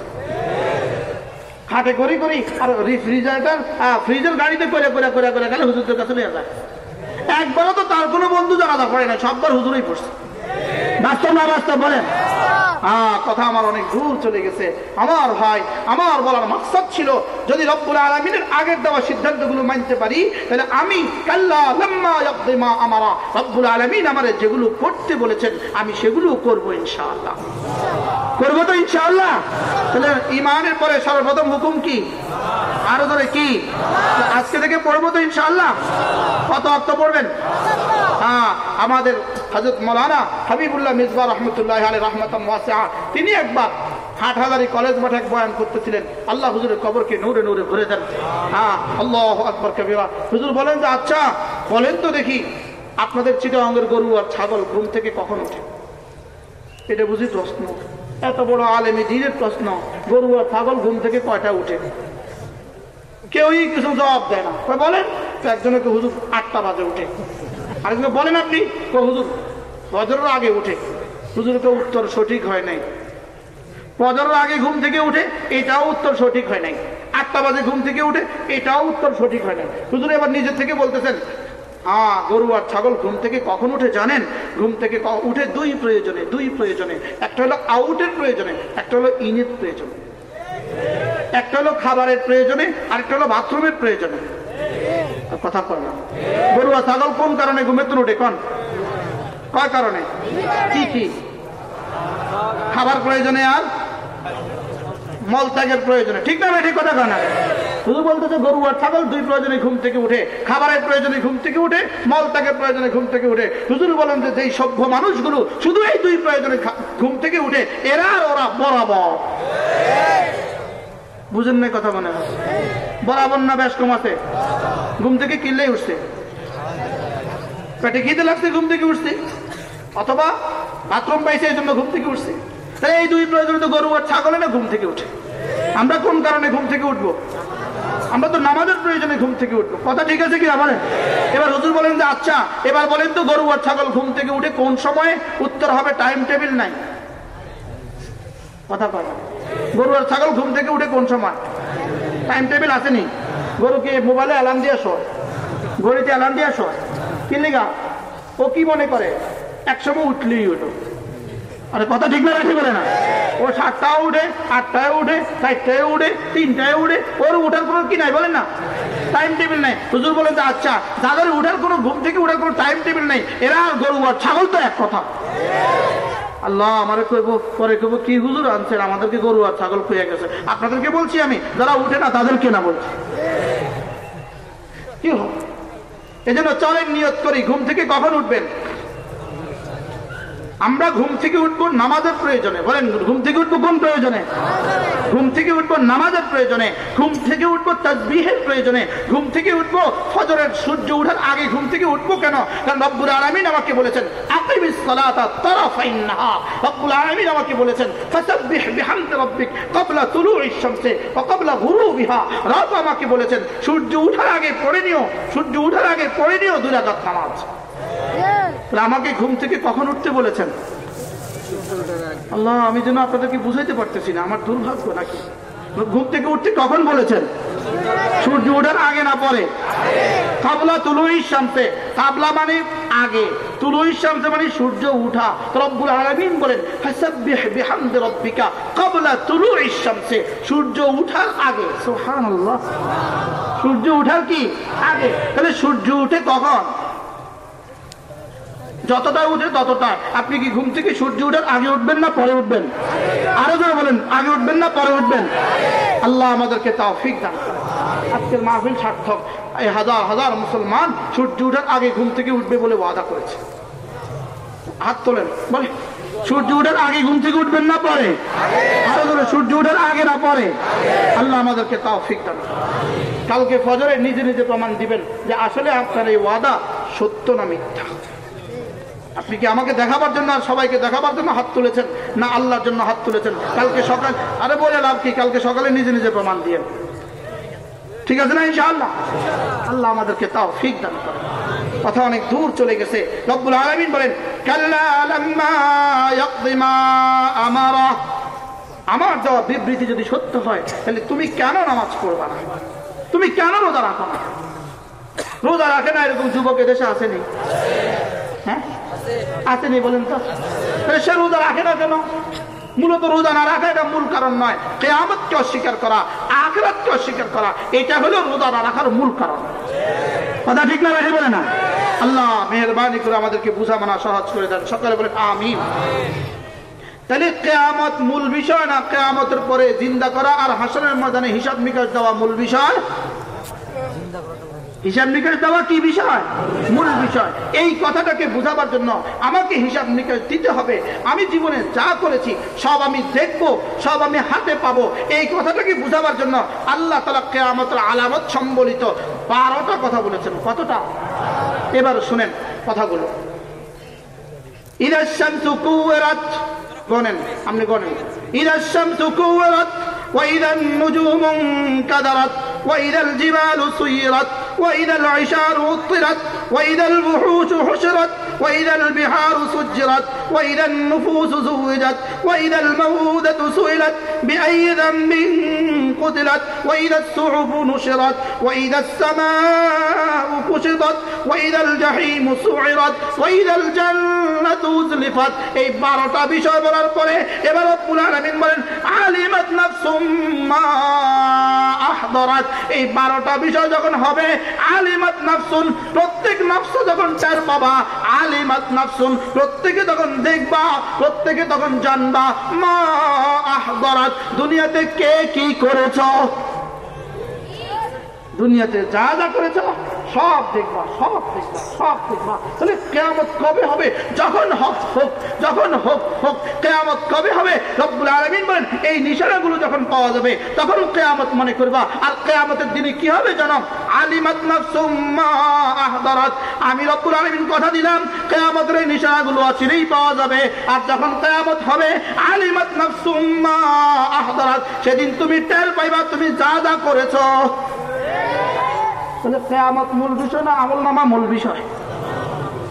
খাটে করি করি আর রেফ্রিজারেটার ফ্রিজের গাড়িতে করে করে করে করে গেলে হুজুরদের কাছে নিয়ে যায়। একবারও তো তার কোনো বন্ধু জানাজা করে না সববার হুজুরই পড়ছে। বাস্তব না বাস্তব বলেন। কথা আমার অনেক দূর চলে গেছে। আমার ভাই আমার বলার মাকসাদ ছিল যদি রব্বুল আলমিনের আগের দেওয়া সিদ্ধান্তগুলো মানতে পারি তাহলে আমি কাল্লা লম্মা আমারা। রব্বুল আলমিন আমার যেগুলো করতে বলেছেন আমি সেগুলো করব ইনশাআল্লাহ। করব তো ইনশাআল্লাহ। তাহলে ইমানের পরে সর্বপ্রথম হুকুম কি? আরও ধরে কি? আজকে থেকে পড়ব তো ইনশাআল্লাহ। কত অর্থ পড়বেন? হ্যাঁ আমাদের হজরত মৌলানা হাবিবুল্লাহ মিসবা রহমতুল্লাহ আলী তিনি একবার হাটহাজারি কলেজ মাঠে এক বয়ান করতেছিলেন। আল্লাহ হুজুরের কবরকে নূরে নূরে ভরে দেন। হ্যাঁ আল্লাহ আকবর কবিরা। হুজুর বলেন যে আচ্ছা বলেন তো দেখি, আপনাদের চিটাঙ্গের গরু আর ছাগল ঘুম থেকে কখন ওঠে? এটা বুঝি প্রশ্ন। এত বড় আলেমি দিনের প্রশ্ন, গরু আর ছাগল ঘুম থেকে কয়টা উঠে? কেউই কিছু জবাব দেয় না। বলেন। একজনকে হুজুর আটটা বাজে উঠে। আরেকজন বলেন আপনি হুজুর ফজরের আগে উঠে। হুজুরকে উত্তর সঠিক হয় নাই। ফজরের আগে ঘুম থেকে উঠে, এটাও উত্তর সঠিক হয় নাই। আটটা বাজে ঘুম থেকে উঠে, এটাও উত্তর সঠিক হয় নাই। হুজুর এবার নিজের থেকে বলতেছেন হ্যাঁ গরু আর ছাগল ঘুম থেকে কখন উঠে জানেন? ঘুম থেকে উঠে দুই প্রয়োজনে দুই প্রয়োজনে। একটা হলো আউটের প্রয়োজনে, একটা হলো ইনের প্রয়োজনে। একটা হলো খাবারের প্রয়োজনে, আরেকটা হলো বাথরুমের প্রয়োজনে। কথা বললাম। গরু আর ছাগল কোন কারণে ঘুমে তো উঠে কন? কয় কারণে? কি কি? খাবার প্রয়োজনে আর মল ত্যাগের প্রয়োজনে। ঠিক না ঠিক কথা কয় না? শুধু বলতেছে গরু আর ছাগল দুই প্রয়োজনে ঘুম থেকে উঠে, খাবারের প্রয়োজনে ঘুম থেকে উঠে, মল ত্যাগের প্রয়োজনে ঘুম থেকে উঠে। হুজুর বলেন যে যেই সভ্য মানুষগুলো শুধু এই দুই প্রয়োজনে ঘুম থেকে উঠে, এরা আর ওরা বরাবর। বুঝেন না কথা মনে হয়? বরাবর না, বেশ কমাতে ঘুম থেকে কিনলেই উঠছে। পেটে খিদে লাগছে, ঘুম থেকে উঠছে। অথবা বাথরুম পাইছে, এই জন্য ঘুম থেকে উঠছে। তাহলে এই দুই প্রয়োজনে তো গরু আর ছাগলে না ঘুম থেকে উঠে। আমরা কোন কারণে ঘুম থেকে উঠবো? আমরা তো নামাজের প্রয়োজনে ঘুম থেকে উঠবো। কথা ঠিক আছে কি আমার এবার হুজুর বলেন যে আচ্ছা এবার বলেন তো গরু আর ছাগল ঘুম থেকে উঠে কোন সময়ে উত্তর হবে? টাইম টেবিল নাই। কথা কয় গরু আর ছাগল ঘুম থেকে উঠে কোন সময়? টাইম টেবিল আসেনি। গরুকে মোবাইলে অ্যালার্ম দিয়ে শোয়। ঘড়িতে অ্যালার্ম দিয়ে শোয়। কি ও কি মনে করে? একসময় উঠলেই উঠো আরে কথা ঠিক না ঠিক না। ও সাতটাও উঠে, আটটায় উঠে, চারটায় উঠে, তিনটায় উঠে, ওর উঠার কোনো কি নাই, বলেন না? টাইম টেবিল নাই। হুজুর বলেন যে আচ্ছা যাদের উঠার কোনো ঘুম থেকে উঠার কোনো টাইম টেবিল নেই, এরা গরু আর ছাগল তো এক কথা। আল্লাহ, আমারে কইব, পরে কইব, কি হুজুর আনছেন? আমাদেরকে গরু আর ছাগল খুঁয়ে গেছে। আপনাদেরকে বলছি আমি, যারা উঠে না, তাদেরকে না বলছি। কি হবে এই জন্য চলেন নিয়ত করি ঘুম থেকে কখন উঠবেন? আমরা ঘুম থেকে উঠবো নামাজের প্রয়োজনে। বলেন, ঘুম থেকে উঠবো ঘুম প্রয়োজনে? ঘুম থেকে উঠবো নামাজের প্রয়োজনে। ঘুম থেকে উঠবো তাজবিহের প্রয়োজনে। ঘুম থেকে উঠবো ফজরের সূর্য উঠার আগে ঘুম থেকে উঠবো কেন? কারণ রব্বুল আলামিন আমাকে বলেছেন রব্বুল আলামিন আমাকে বলেছেন ক্বাবলা তুলুইশ শামসি ওয়া ক্বাবলা গুরুবিহা। রব আমাকে বলেছেন, সূর্য উঠার আগে পড়ে নিও, সূর্য উঠার আগে পড়ে নিও দুই রাকাত নামাজ। আমাকে ঘুম থেকে কখন উঠতে বলেছেন? আল্লাহ, আমি যেন আপনাদেরকে বুঝাইতে পারতেছি না, আমার দুর্ভাগ্য নাকি? ঘুম থেকে উঠতে কখন বলেছেন? সূর্য ওঠার আগে না পরে? কাবলা তুলুই শামসে, কাবলা মানে আগে। তুলুই শামসে মানে সূর্য উঠা। রব্বুল আলামিন বলেন, ফাসাব্বিহ বিহামদি রাব্বিকা কাবলা তুলুই শামসে, সূর্য উঠার আগে। সুবহানাল্লাহ। সূর্য উঠার কি? আগে। তাহলে সূর্য উঠে কখন? যতটা উঠে ততটা। আপনি কি ঘুম থেকে সূর্য উঠার আগে উঠবেন না পরে উঠবেন? আরও জোরে বলেন, আগে উঠবেন না পরে উঠবেন? আল্লাহ আমাদেরকে তাও ফিক দান। আজকের মাহফিল সার্থক। এই হাজার হাজার মুসলমান সূর্য উঠার আগে ঘুম থেকে উঠবে বলে ওয়াদা করেছে। হাত তোলেন বলে সূর্য উঠার আগে ঘুম থেকে উঠবেন না পরে? জোরে, সূর্য উঠার আগে না পরে? আল্লাহ আমাদেরকে তাও দান কালকে ফজরে নিজে নিজে প্রমাণ দিবেন যে আসলে আপনার এই ওয়াদা সত্য না মিথ্যা। আপনি কি আমাকে দেখাবার জন্য আর সবাইকে দেখাবার জন্য হাত তুলেছেন? না, আল্লাহর জন্য হাত তুলেছেন। কালকে সকাল আরে বলে লাভ কি? কালকে সকালে নিজে নিজে প্রমাণ দিয়ে। ঠিক আছে না, ইনশাআল্লাহ? আল্লাহ আল্লাহ আমাদেরকে তাও ফিক দান করে কথা অনেক দূর চলে গেছে। রব্বুল আলামিন বলেন আমার। দেওয়া বিবৃতি যদি সত্য হয়, তাহলে তুমি কেন নামাজ পড়বা না? তুমি কেন রোজা রাখো না? রোজা রাখে না এরকম যুবক এদেশে আসেনি? হ্যাঁ? আসেনি বলেন তো? সে রোজা রাখে না কেন? মূলত রোজা না রাখা এটা মূল কারণ নয়। কেয়ামতকে অস্বীকার করা, আখরাতকে অস্বীকার করা, এটা হলো রোজা না রাখার মূল কারণ। কথা ঠিক না বলে না? আল্লাহ মেহরবানি করে আমাদেরকে বুঝা মানা সহজ করে দেন। সকালে বলে আমিন। তাহলে কেয়ামত মূল বিষয় না কেয়ামতের পরে জিন্দা করা আর হাসনের ময়দানে হিসাব নিকাশ দেওয়া মূল বিষয়? হিসাব নিকাশ দেওয়া কি বিষয় মূল বিষয় এই কথাটাকে বোঝাবার জন্য আমাকে হিসাব নিকাশ দিতে হবে আমি জীবনে যা করেছি সব আমি দেখব সব আমি হাতে পাবো এই কথাটাকে বোঝাবার জন্য আল্লাহ তালা কেয়ামতের আলামত সম্বলিত বারোটা কথা বলেছেন কতটা এবার শুনেন কথাগুলো إذا الشمس كورت গনেন আপনি গনেন إذا الشمس كورت وإذا النجوم انكدرت وإذا الجبال سيرت وإذا العشار عطرت وإذا الوحوش حشرت وإذا البحار سجرت وإذا النفوس زوجت وإذا الموءودة سئلت بأي ذنب قتلت وإذا الصحف نشرت وإذا السماء كشطت وإذا الجحيم سعرت وإذا الجنة أزلفت এই বারোটা বিষয় বলার পরে এবার রব্বুল আলামিন বলেন আলিমাত নাফসুম মা আহদারাত এই বারোটা বিষয় যখন হবে, আলিমাত নাফসুন, প্রত্যেক নফস যখন চার পাবা আলিমাত নাফসুন, প্রত্যেকে তখন দেখবা, প্রত্যেকে তখন জানবা, মা আহদরাত, দুনিয়াতে কে কি করেছ? দুনিয়াতে যা যা করেছ সব দেখবা সব দেখবা সব দেখবা। তাহলে কেয়ামত কবে হবে? যখন হক, হোক, যখন হোক হোক, কেয়ামত কবে হবে? রব্বুল আলমিন বলেন, এই নিশানাগুলো যখন পাওয়া যাবে, তখন কেয়ামত মনে করবা। আর কেয়ামতের দিনে কি হবে জানো? আলিমাত আমি রব্বুল আলমিন কথা দিলাম, কেয়ামতের এই নিশানাগুলো অচিরেই পাওয়া যাবে। আর যখন কেয়ামত হবে, আলিমাত আহদারাত, সেদিন তুমি টের পাইবা, তুমি যা যা করেছ। তাহলে কেয়ামত মূল বিষয় না আমল নামা মূল বিষয়?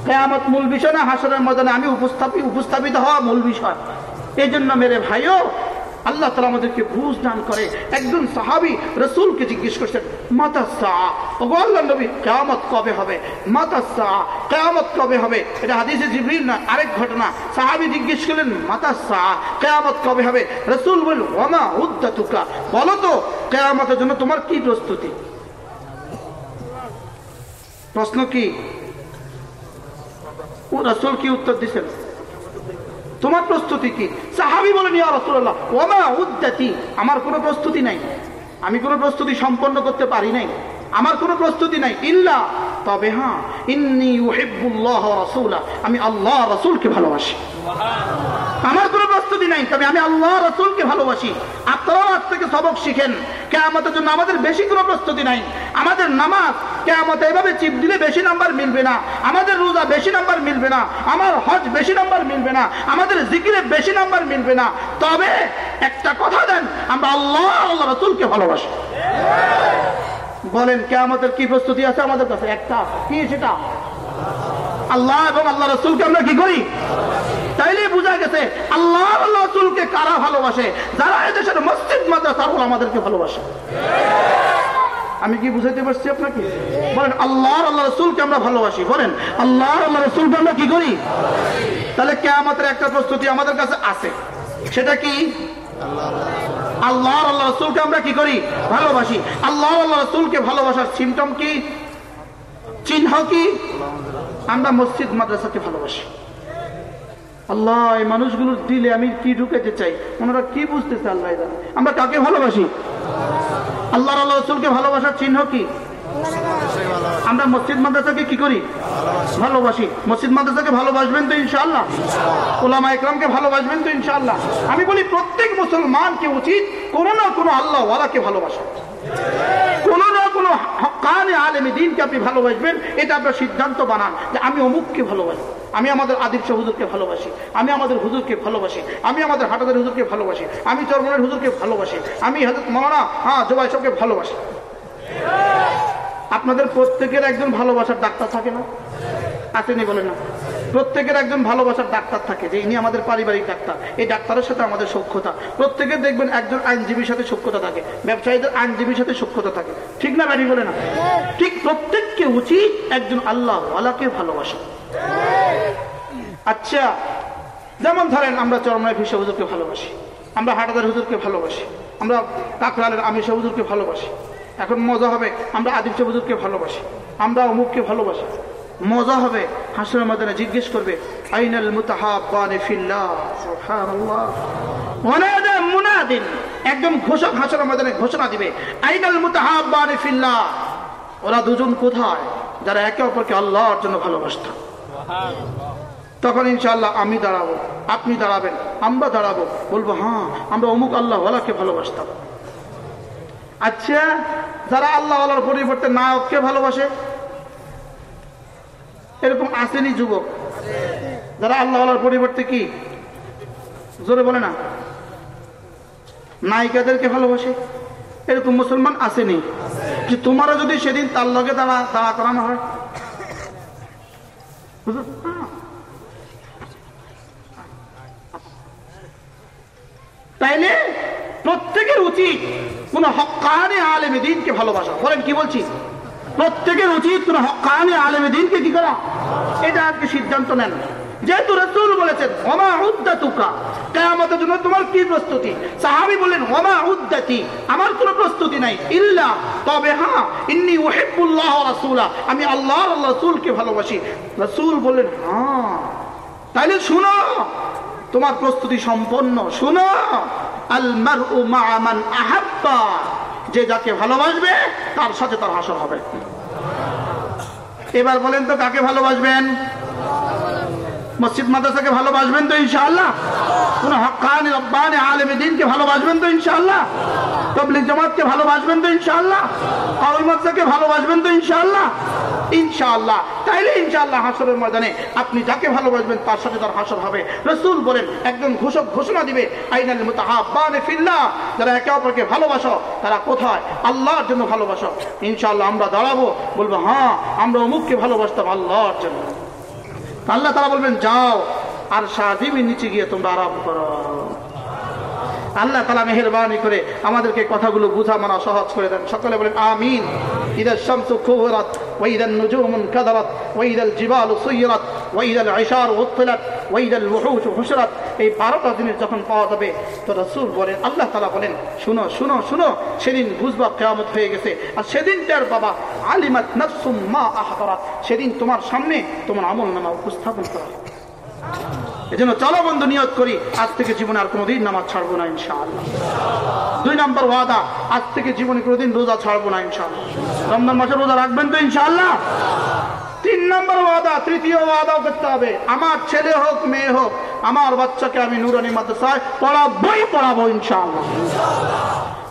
কেয়ামত মূল বিষয় না হাসনের ময়দানে আমি উপস্থাপিত উপস্থাপিত হওয়া মূল বিষয়। এই জন্য মেরে ভাইও, আল্লাহ তালা আমাদেরকে বুঝ দান করে। একজন সাহাবি রসুলকে জিজ্ঞেস করছেন মাতা সা ওগো আল্লাহ নবী, কেয়ামত কবে হবে? মাতা সা কেয়ামত কবে হবে? এটা হাদিসে জিবরিল না আরেক ঘটনা। সাহাবি জিজ্ঞেস করলেন মাতা সা কেয়ামত কবে হবে? রসুল বলল ওমা উদ্দাতুকা। বলো তো, কেয়ামতের জন্য তোমার কি প্রস্তুতি? প্রশ্ন কি? রসুল কি উত্তর দিচ্ছেন তোমার প্রস্তুতি কি? সাহাবি বলেন, ইয়া রসুল্লাহ ওমা উদ্যাতি আমার কোনো প্রস্তুতি নাই। আমি কোনো প্রস্তুতি সম্পন্ন করতে পারি নাই। আমার কোনো প্রস্তুতি নাই। ইল্লা, তবে হ্যাঁ ইন্নি উহিব্বুল্লাহ রাসূলা, আমি আল্লাহ রসুলকে ভালোবাসি। আমার কোনো প্রস্তুতি নাই, তবে আমি আল্লাহ রসুলকে ভালোবাসি। আপনারাও আজ থেকে সবক শিখেন, কেয়ামতের জন্য আমাদের বেশি কোনো প্রস্তুতি নাই। আমাদের নামাজ কেয়ামতে এভাবে চিপ দিলে বেশি নাম্বার মিলবে না। আমাদের রোজা বেশি নাম্বার মিলবে না। আমার হজ বেশি নাম্বার মিলবে না। আমাদের জিকিরে বেশি নাম্বার মিলবে না। তবে একটা কথা দেন, আমরা আল্লাহ আল্লাহ রসুলকে ভালোবাসি। বলেন, কেয়ামতের কি প্রস্তুতি আছে আমাদের কাছে? একটা। কি সেটা? আল্লাহ এবং আল্লাহ রসুলকে আমরা কি করি? তাইলে বোঝা গেছে, আল্লাহ আল্লাহ রসুলকে কারা ভালোবাসে? যারা এদেশের মসজিদ, মাদ্রাসা তারা আমাদেরকে ভালোবাসে। আমি কি বুঝাইতে পারছি আপনাকে? বলেন, আল্লাহ আল্লাহ রসুলকে আমরা ভালোবাসি। বলেন, আল্লাহ আল্লাহ রসুলকে আমরা কি করি? তাহলে কে আমাদের একটা প্রস্তুতি আমাদের কাছে আছে। সেটা কি? আল্লাহ আল্লাহ রসুলকে আমরা কি করি? ভালোবাসি। আল্লাহ আল্লাহ রসুলকে ভালোবাসার সিমটম কি? চিহ্ন কি? আমরা মসজিদ, মাদ্রাসাকে ভালোবাসি। আল্লাহ, এই মানুষগুলোর দিলে আমি কি ঢুকেতে চাই? ওনারা কি বুঝতেছে আল্লাহ। আমরা কাকে ভালোবাসি? আল্লাহ আল্লাহ রসুলকে ভালোবাসার চিহ্ন কি? আমরা মসজিদ মাদ্রাসাকে কি করি? ভালোবাসি। মসজিদ মাদ্রাসাকে ভালোবাসবেন তো ইনশাআল্লাহ। ওলামা একরামকে ভালোবাসবেন তো ইনশাআল্লাহ। আমি বলি, প্রত্যেক মুসলমানকে উচিত কোনো না কোনো আল্লাহ ওয়ালাকে ভালোবাসা। কোনো না কোনো কানে আলেমী দিনকে আপনি ভালোবাসবেন, এটা আপনার সিদ্ধান্ত বানান যে আমি অমুককে ভালোবাসি, আমি আমাদের আদিব হুজুরকে ভালোবাসি, আমি আমাদের হুজুরকে ভালোবাসি, আমি আমাদের হাটাদের হুজুরকে ভালোবাসি, আমি চরমনের হুজুরকে ভালোবাসি, আমি হজরত মৌলানা হ্যাঁ জবাই সবকে ভালোবাসি। আপনাদের প্রত্যেকের একজন ভালোবাসার ডাক্তার থাকে না? আসেনি বলে না। প্রত্যেকের একজন ভালোবাসার ডাক্তার থাকে, যে ইনি আমাদের পারিবারিক ডাক্তার। এই ডাক্তারের সাথে আমাদের সক্ষতা প্রত্যেকের দেখবেন একজন আইনজীবীর সাথে সক্ষতা থাকে, ব্যবসায়ীদের আইনজীবীর সাথে সক্ষতা থাকে। ঠিক না ব্যারি বলে না? ঠিক প্রত্যেককে উচিত একজন আল্লাহ আল্লাহকে ভালোবাসা। আচ্ছা যেমন ধরেন আমরা চরমায় ফিসা হুজুরকে ভালোবাসি, আমরা হাটাদার হুজুরকে ভালোবাসি, আমরা কাকরালের শাহ হুজুরকে ভালোবাসি। এখন মজা হবে। আমরা আদিব হুজুরকে ভালোবাসি। আমরা অমুককে ভালোবাসি। মজা হবে। হাসনের মাদানে জিজ্ঞেস করবে, আইনাল মুতাহাব্বানে ফিল্লাহ? সুবহানাল্লাহ। ওয়ানাদা মুনাদিন। একদম ঘোষক হাসনের মাদানে ঘোষণা দিবে, আইনাল মুতাহাব্বানে ফিল্লাহ? ওরা দুজন কোথায়? যারা একে অপরকে আল্লাহর জন্য ভালোবাসত। তখন ইনশাআল্লাহ আমি দাঁড়াবো, আপনি দাঁড়াবেন, আমরা দাঁড়াবো। বলব হ্যাঁ আমরা অমুক আল্লাহ ওয়ালাকে ভালোবাসতাম। আচ্ছা যারা আল্লাহ আল্লাহর পরিবর্তে নায়ককে ভালোবাসে, এরকম আসেনি যুবক। যারা আল্লাহ আল্লাহর পরিবর্তে কি? জোরে বলে না। নায়িকাদেরকে ভালোবাসে, এরকম মুসলমান আসেনি। যে তোমারও যদি সেদিন তার লগে দাঁড়া দাঁড়া করানো হয়। তাইলে প্রত্যেকের উচিত কোন হকানে আলেম দিনকে ভালোবাসা। বলেন, কি বলছি? প্রত্যেকের উচিত কোন হকানে আলেমে দিনকে কি করা? এটা আজকে সিদ্ধান্ত নেন। যেহেতু রসুল বলেছেন, ওমা উদ্দাতুকা কেয়ামতের জন্য তোমার কি প্রস্তুতি? সাহাবি বললেন, ওমা উদ্দাতি আমার কোনো প্রস্তুতি নাই। ইল্লা, তবে হ্যাঁ ইন্নি ওহেবুল্লাহ রাসূলা আমি আল্লাহ রসুলকে ভালোবাসি। রসুল বললেন হ্যাঁ তাইলে শুনো, তোমার প্রস্তুতি সম্পন্ন, শুনো আল মারউ মা মান আহাব্বা। যে যাকে ভালোবাসবে, তার সাথে তার হাসর হবে। এবার বলেন তো কাকে ভালোবাসবেন? মসজিদ মাদ্রাসাকে ভালোবাসবেন তো ইনশাআল্লাহ? কোন হকানি, রব্বানি, আলেমে দিনকে ভালোবাসবেন তো ইনশাআল্লাহ? তবলিগ জামাতকে ভালোবাসবেন তো ইনশাআল্লাহ? কাউল মাদ্রাসাকে ভালোবাসবেন তো ইনশাআল্লাহ? ইনশাআল্লাহ। তাইলে ইনশাআল্লাহ হাসরের ময়দানে আপনি যাকে ভালোবাসবেন তার সাথে তার হাসর হবে। রসুল বলেন, একজন ঘোষক ঘোষণা দিবে, আইনাল মুতাহাব্বানে ফিল্লাহ। যারা একে অপরকে ভালোবাসো, তারা কোথায়? আল্লাহর জন্য ভালোবাসো। ইনশাআল্লাহ আমরা দাঁড়াবো, বলব হ্যাঁ আমরা অমুককে ভালোবাসতাম আল্লাহর জন্য। আল্লাহ তারা বলবেন যাও আর সাজিমি নিচে গিয়ে তোমরা আরাম করো। আল্লাহ তালা মেহরবানি করে আমাদেরকে কথাগুলো বুঝা, মানা, সহজ করে দেন। সকলে বলেন, আমিন। ইদার শামসু খুবরাত ওয়াইদাল নুজুমুন কাদারাত ওয়াইদাল জিবালু সুইরাত ওয়াইদাল ইশার উত্তলাত ওয়াইদাল ওহুশ হুশরাত। এই বারোটা জিনিস যখন পাওয়া যাবে, তো রসুল বলেন, আল্লাহ তালা বলেন, শুনো শুনো শুনো, সেদিন বুঝবা কেয়ামত হয়ে গেছে। আর সেদিনটার বাবা আলিমাত নফসুম মা আহতারাত সেদিন তোমার সামনে তোমার আমল নামা উপস্থাপন করা। এজন্য চলো বন্ধু, নিয়ত করি, আজ থেকে জীবনে আর কোনোদিন নামাজ ছাড়বো না, ইনশাআল্লাহ। দুই নম্বর ওয়াদা, আজ থেকে জীবনে কোনোদিন রোজা ছাড়বো না, ইনশাআল্লাহ। রমজান মাসে রোজা রাখবেন তো, ইনশাআল্লাহ? তিন নম্বর ওয়াদা, তৃতীয় ওয়াদাও করতে হবে। আমার ছেলে হোক, মেয়ে হোক, আমার বাচ্চাকে আমি নুরানি মাদ্রাসায় পড়াবই পড়াবো, ইনশাআল্লাহ।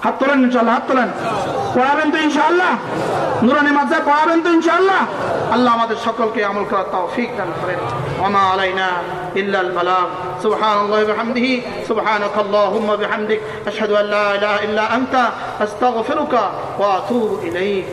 হাত তোলেন ইনশাল্লাহ হাত তোলেন। পড়াবেন তো ইনশাল্লাহ নুরানি মাদ্রাসায় পড়াবেন তো ইনশাল্লাহ আল্লাহ আমাদের সকলকে আমল করার তৌফিক দান করেন। ওমা আলাইনা ইল্লাল বালাগ। সুবহানাল্লাহি ওয়া বিহামদিহি। সুবহানাকাল্লাহুম্মা বিহামদিক। আশহাদু আল্লা ইলাহা ইল্লা আনতা। আস্তাগফিরুকা ওয়া আতুবু ইলাইক।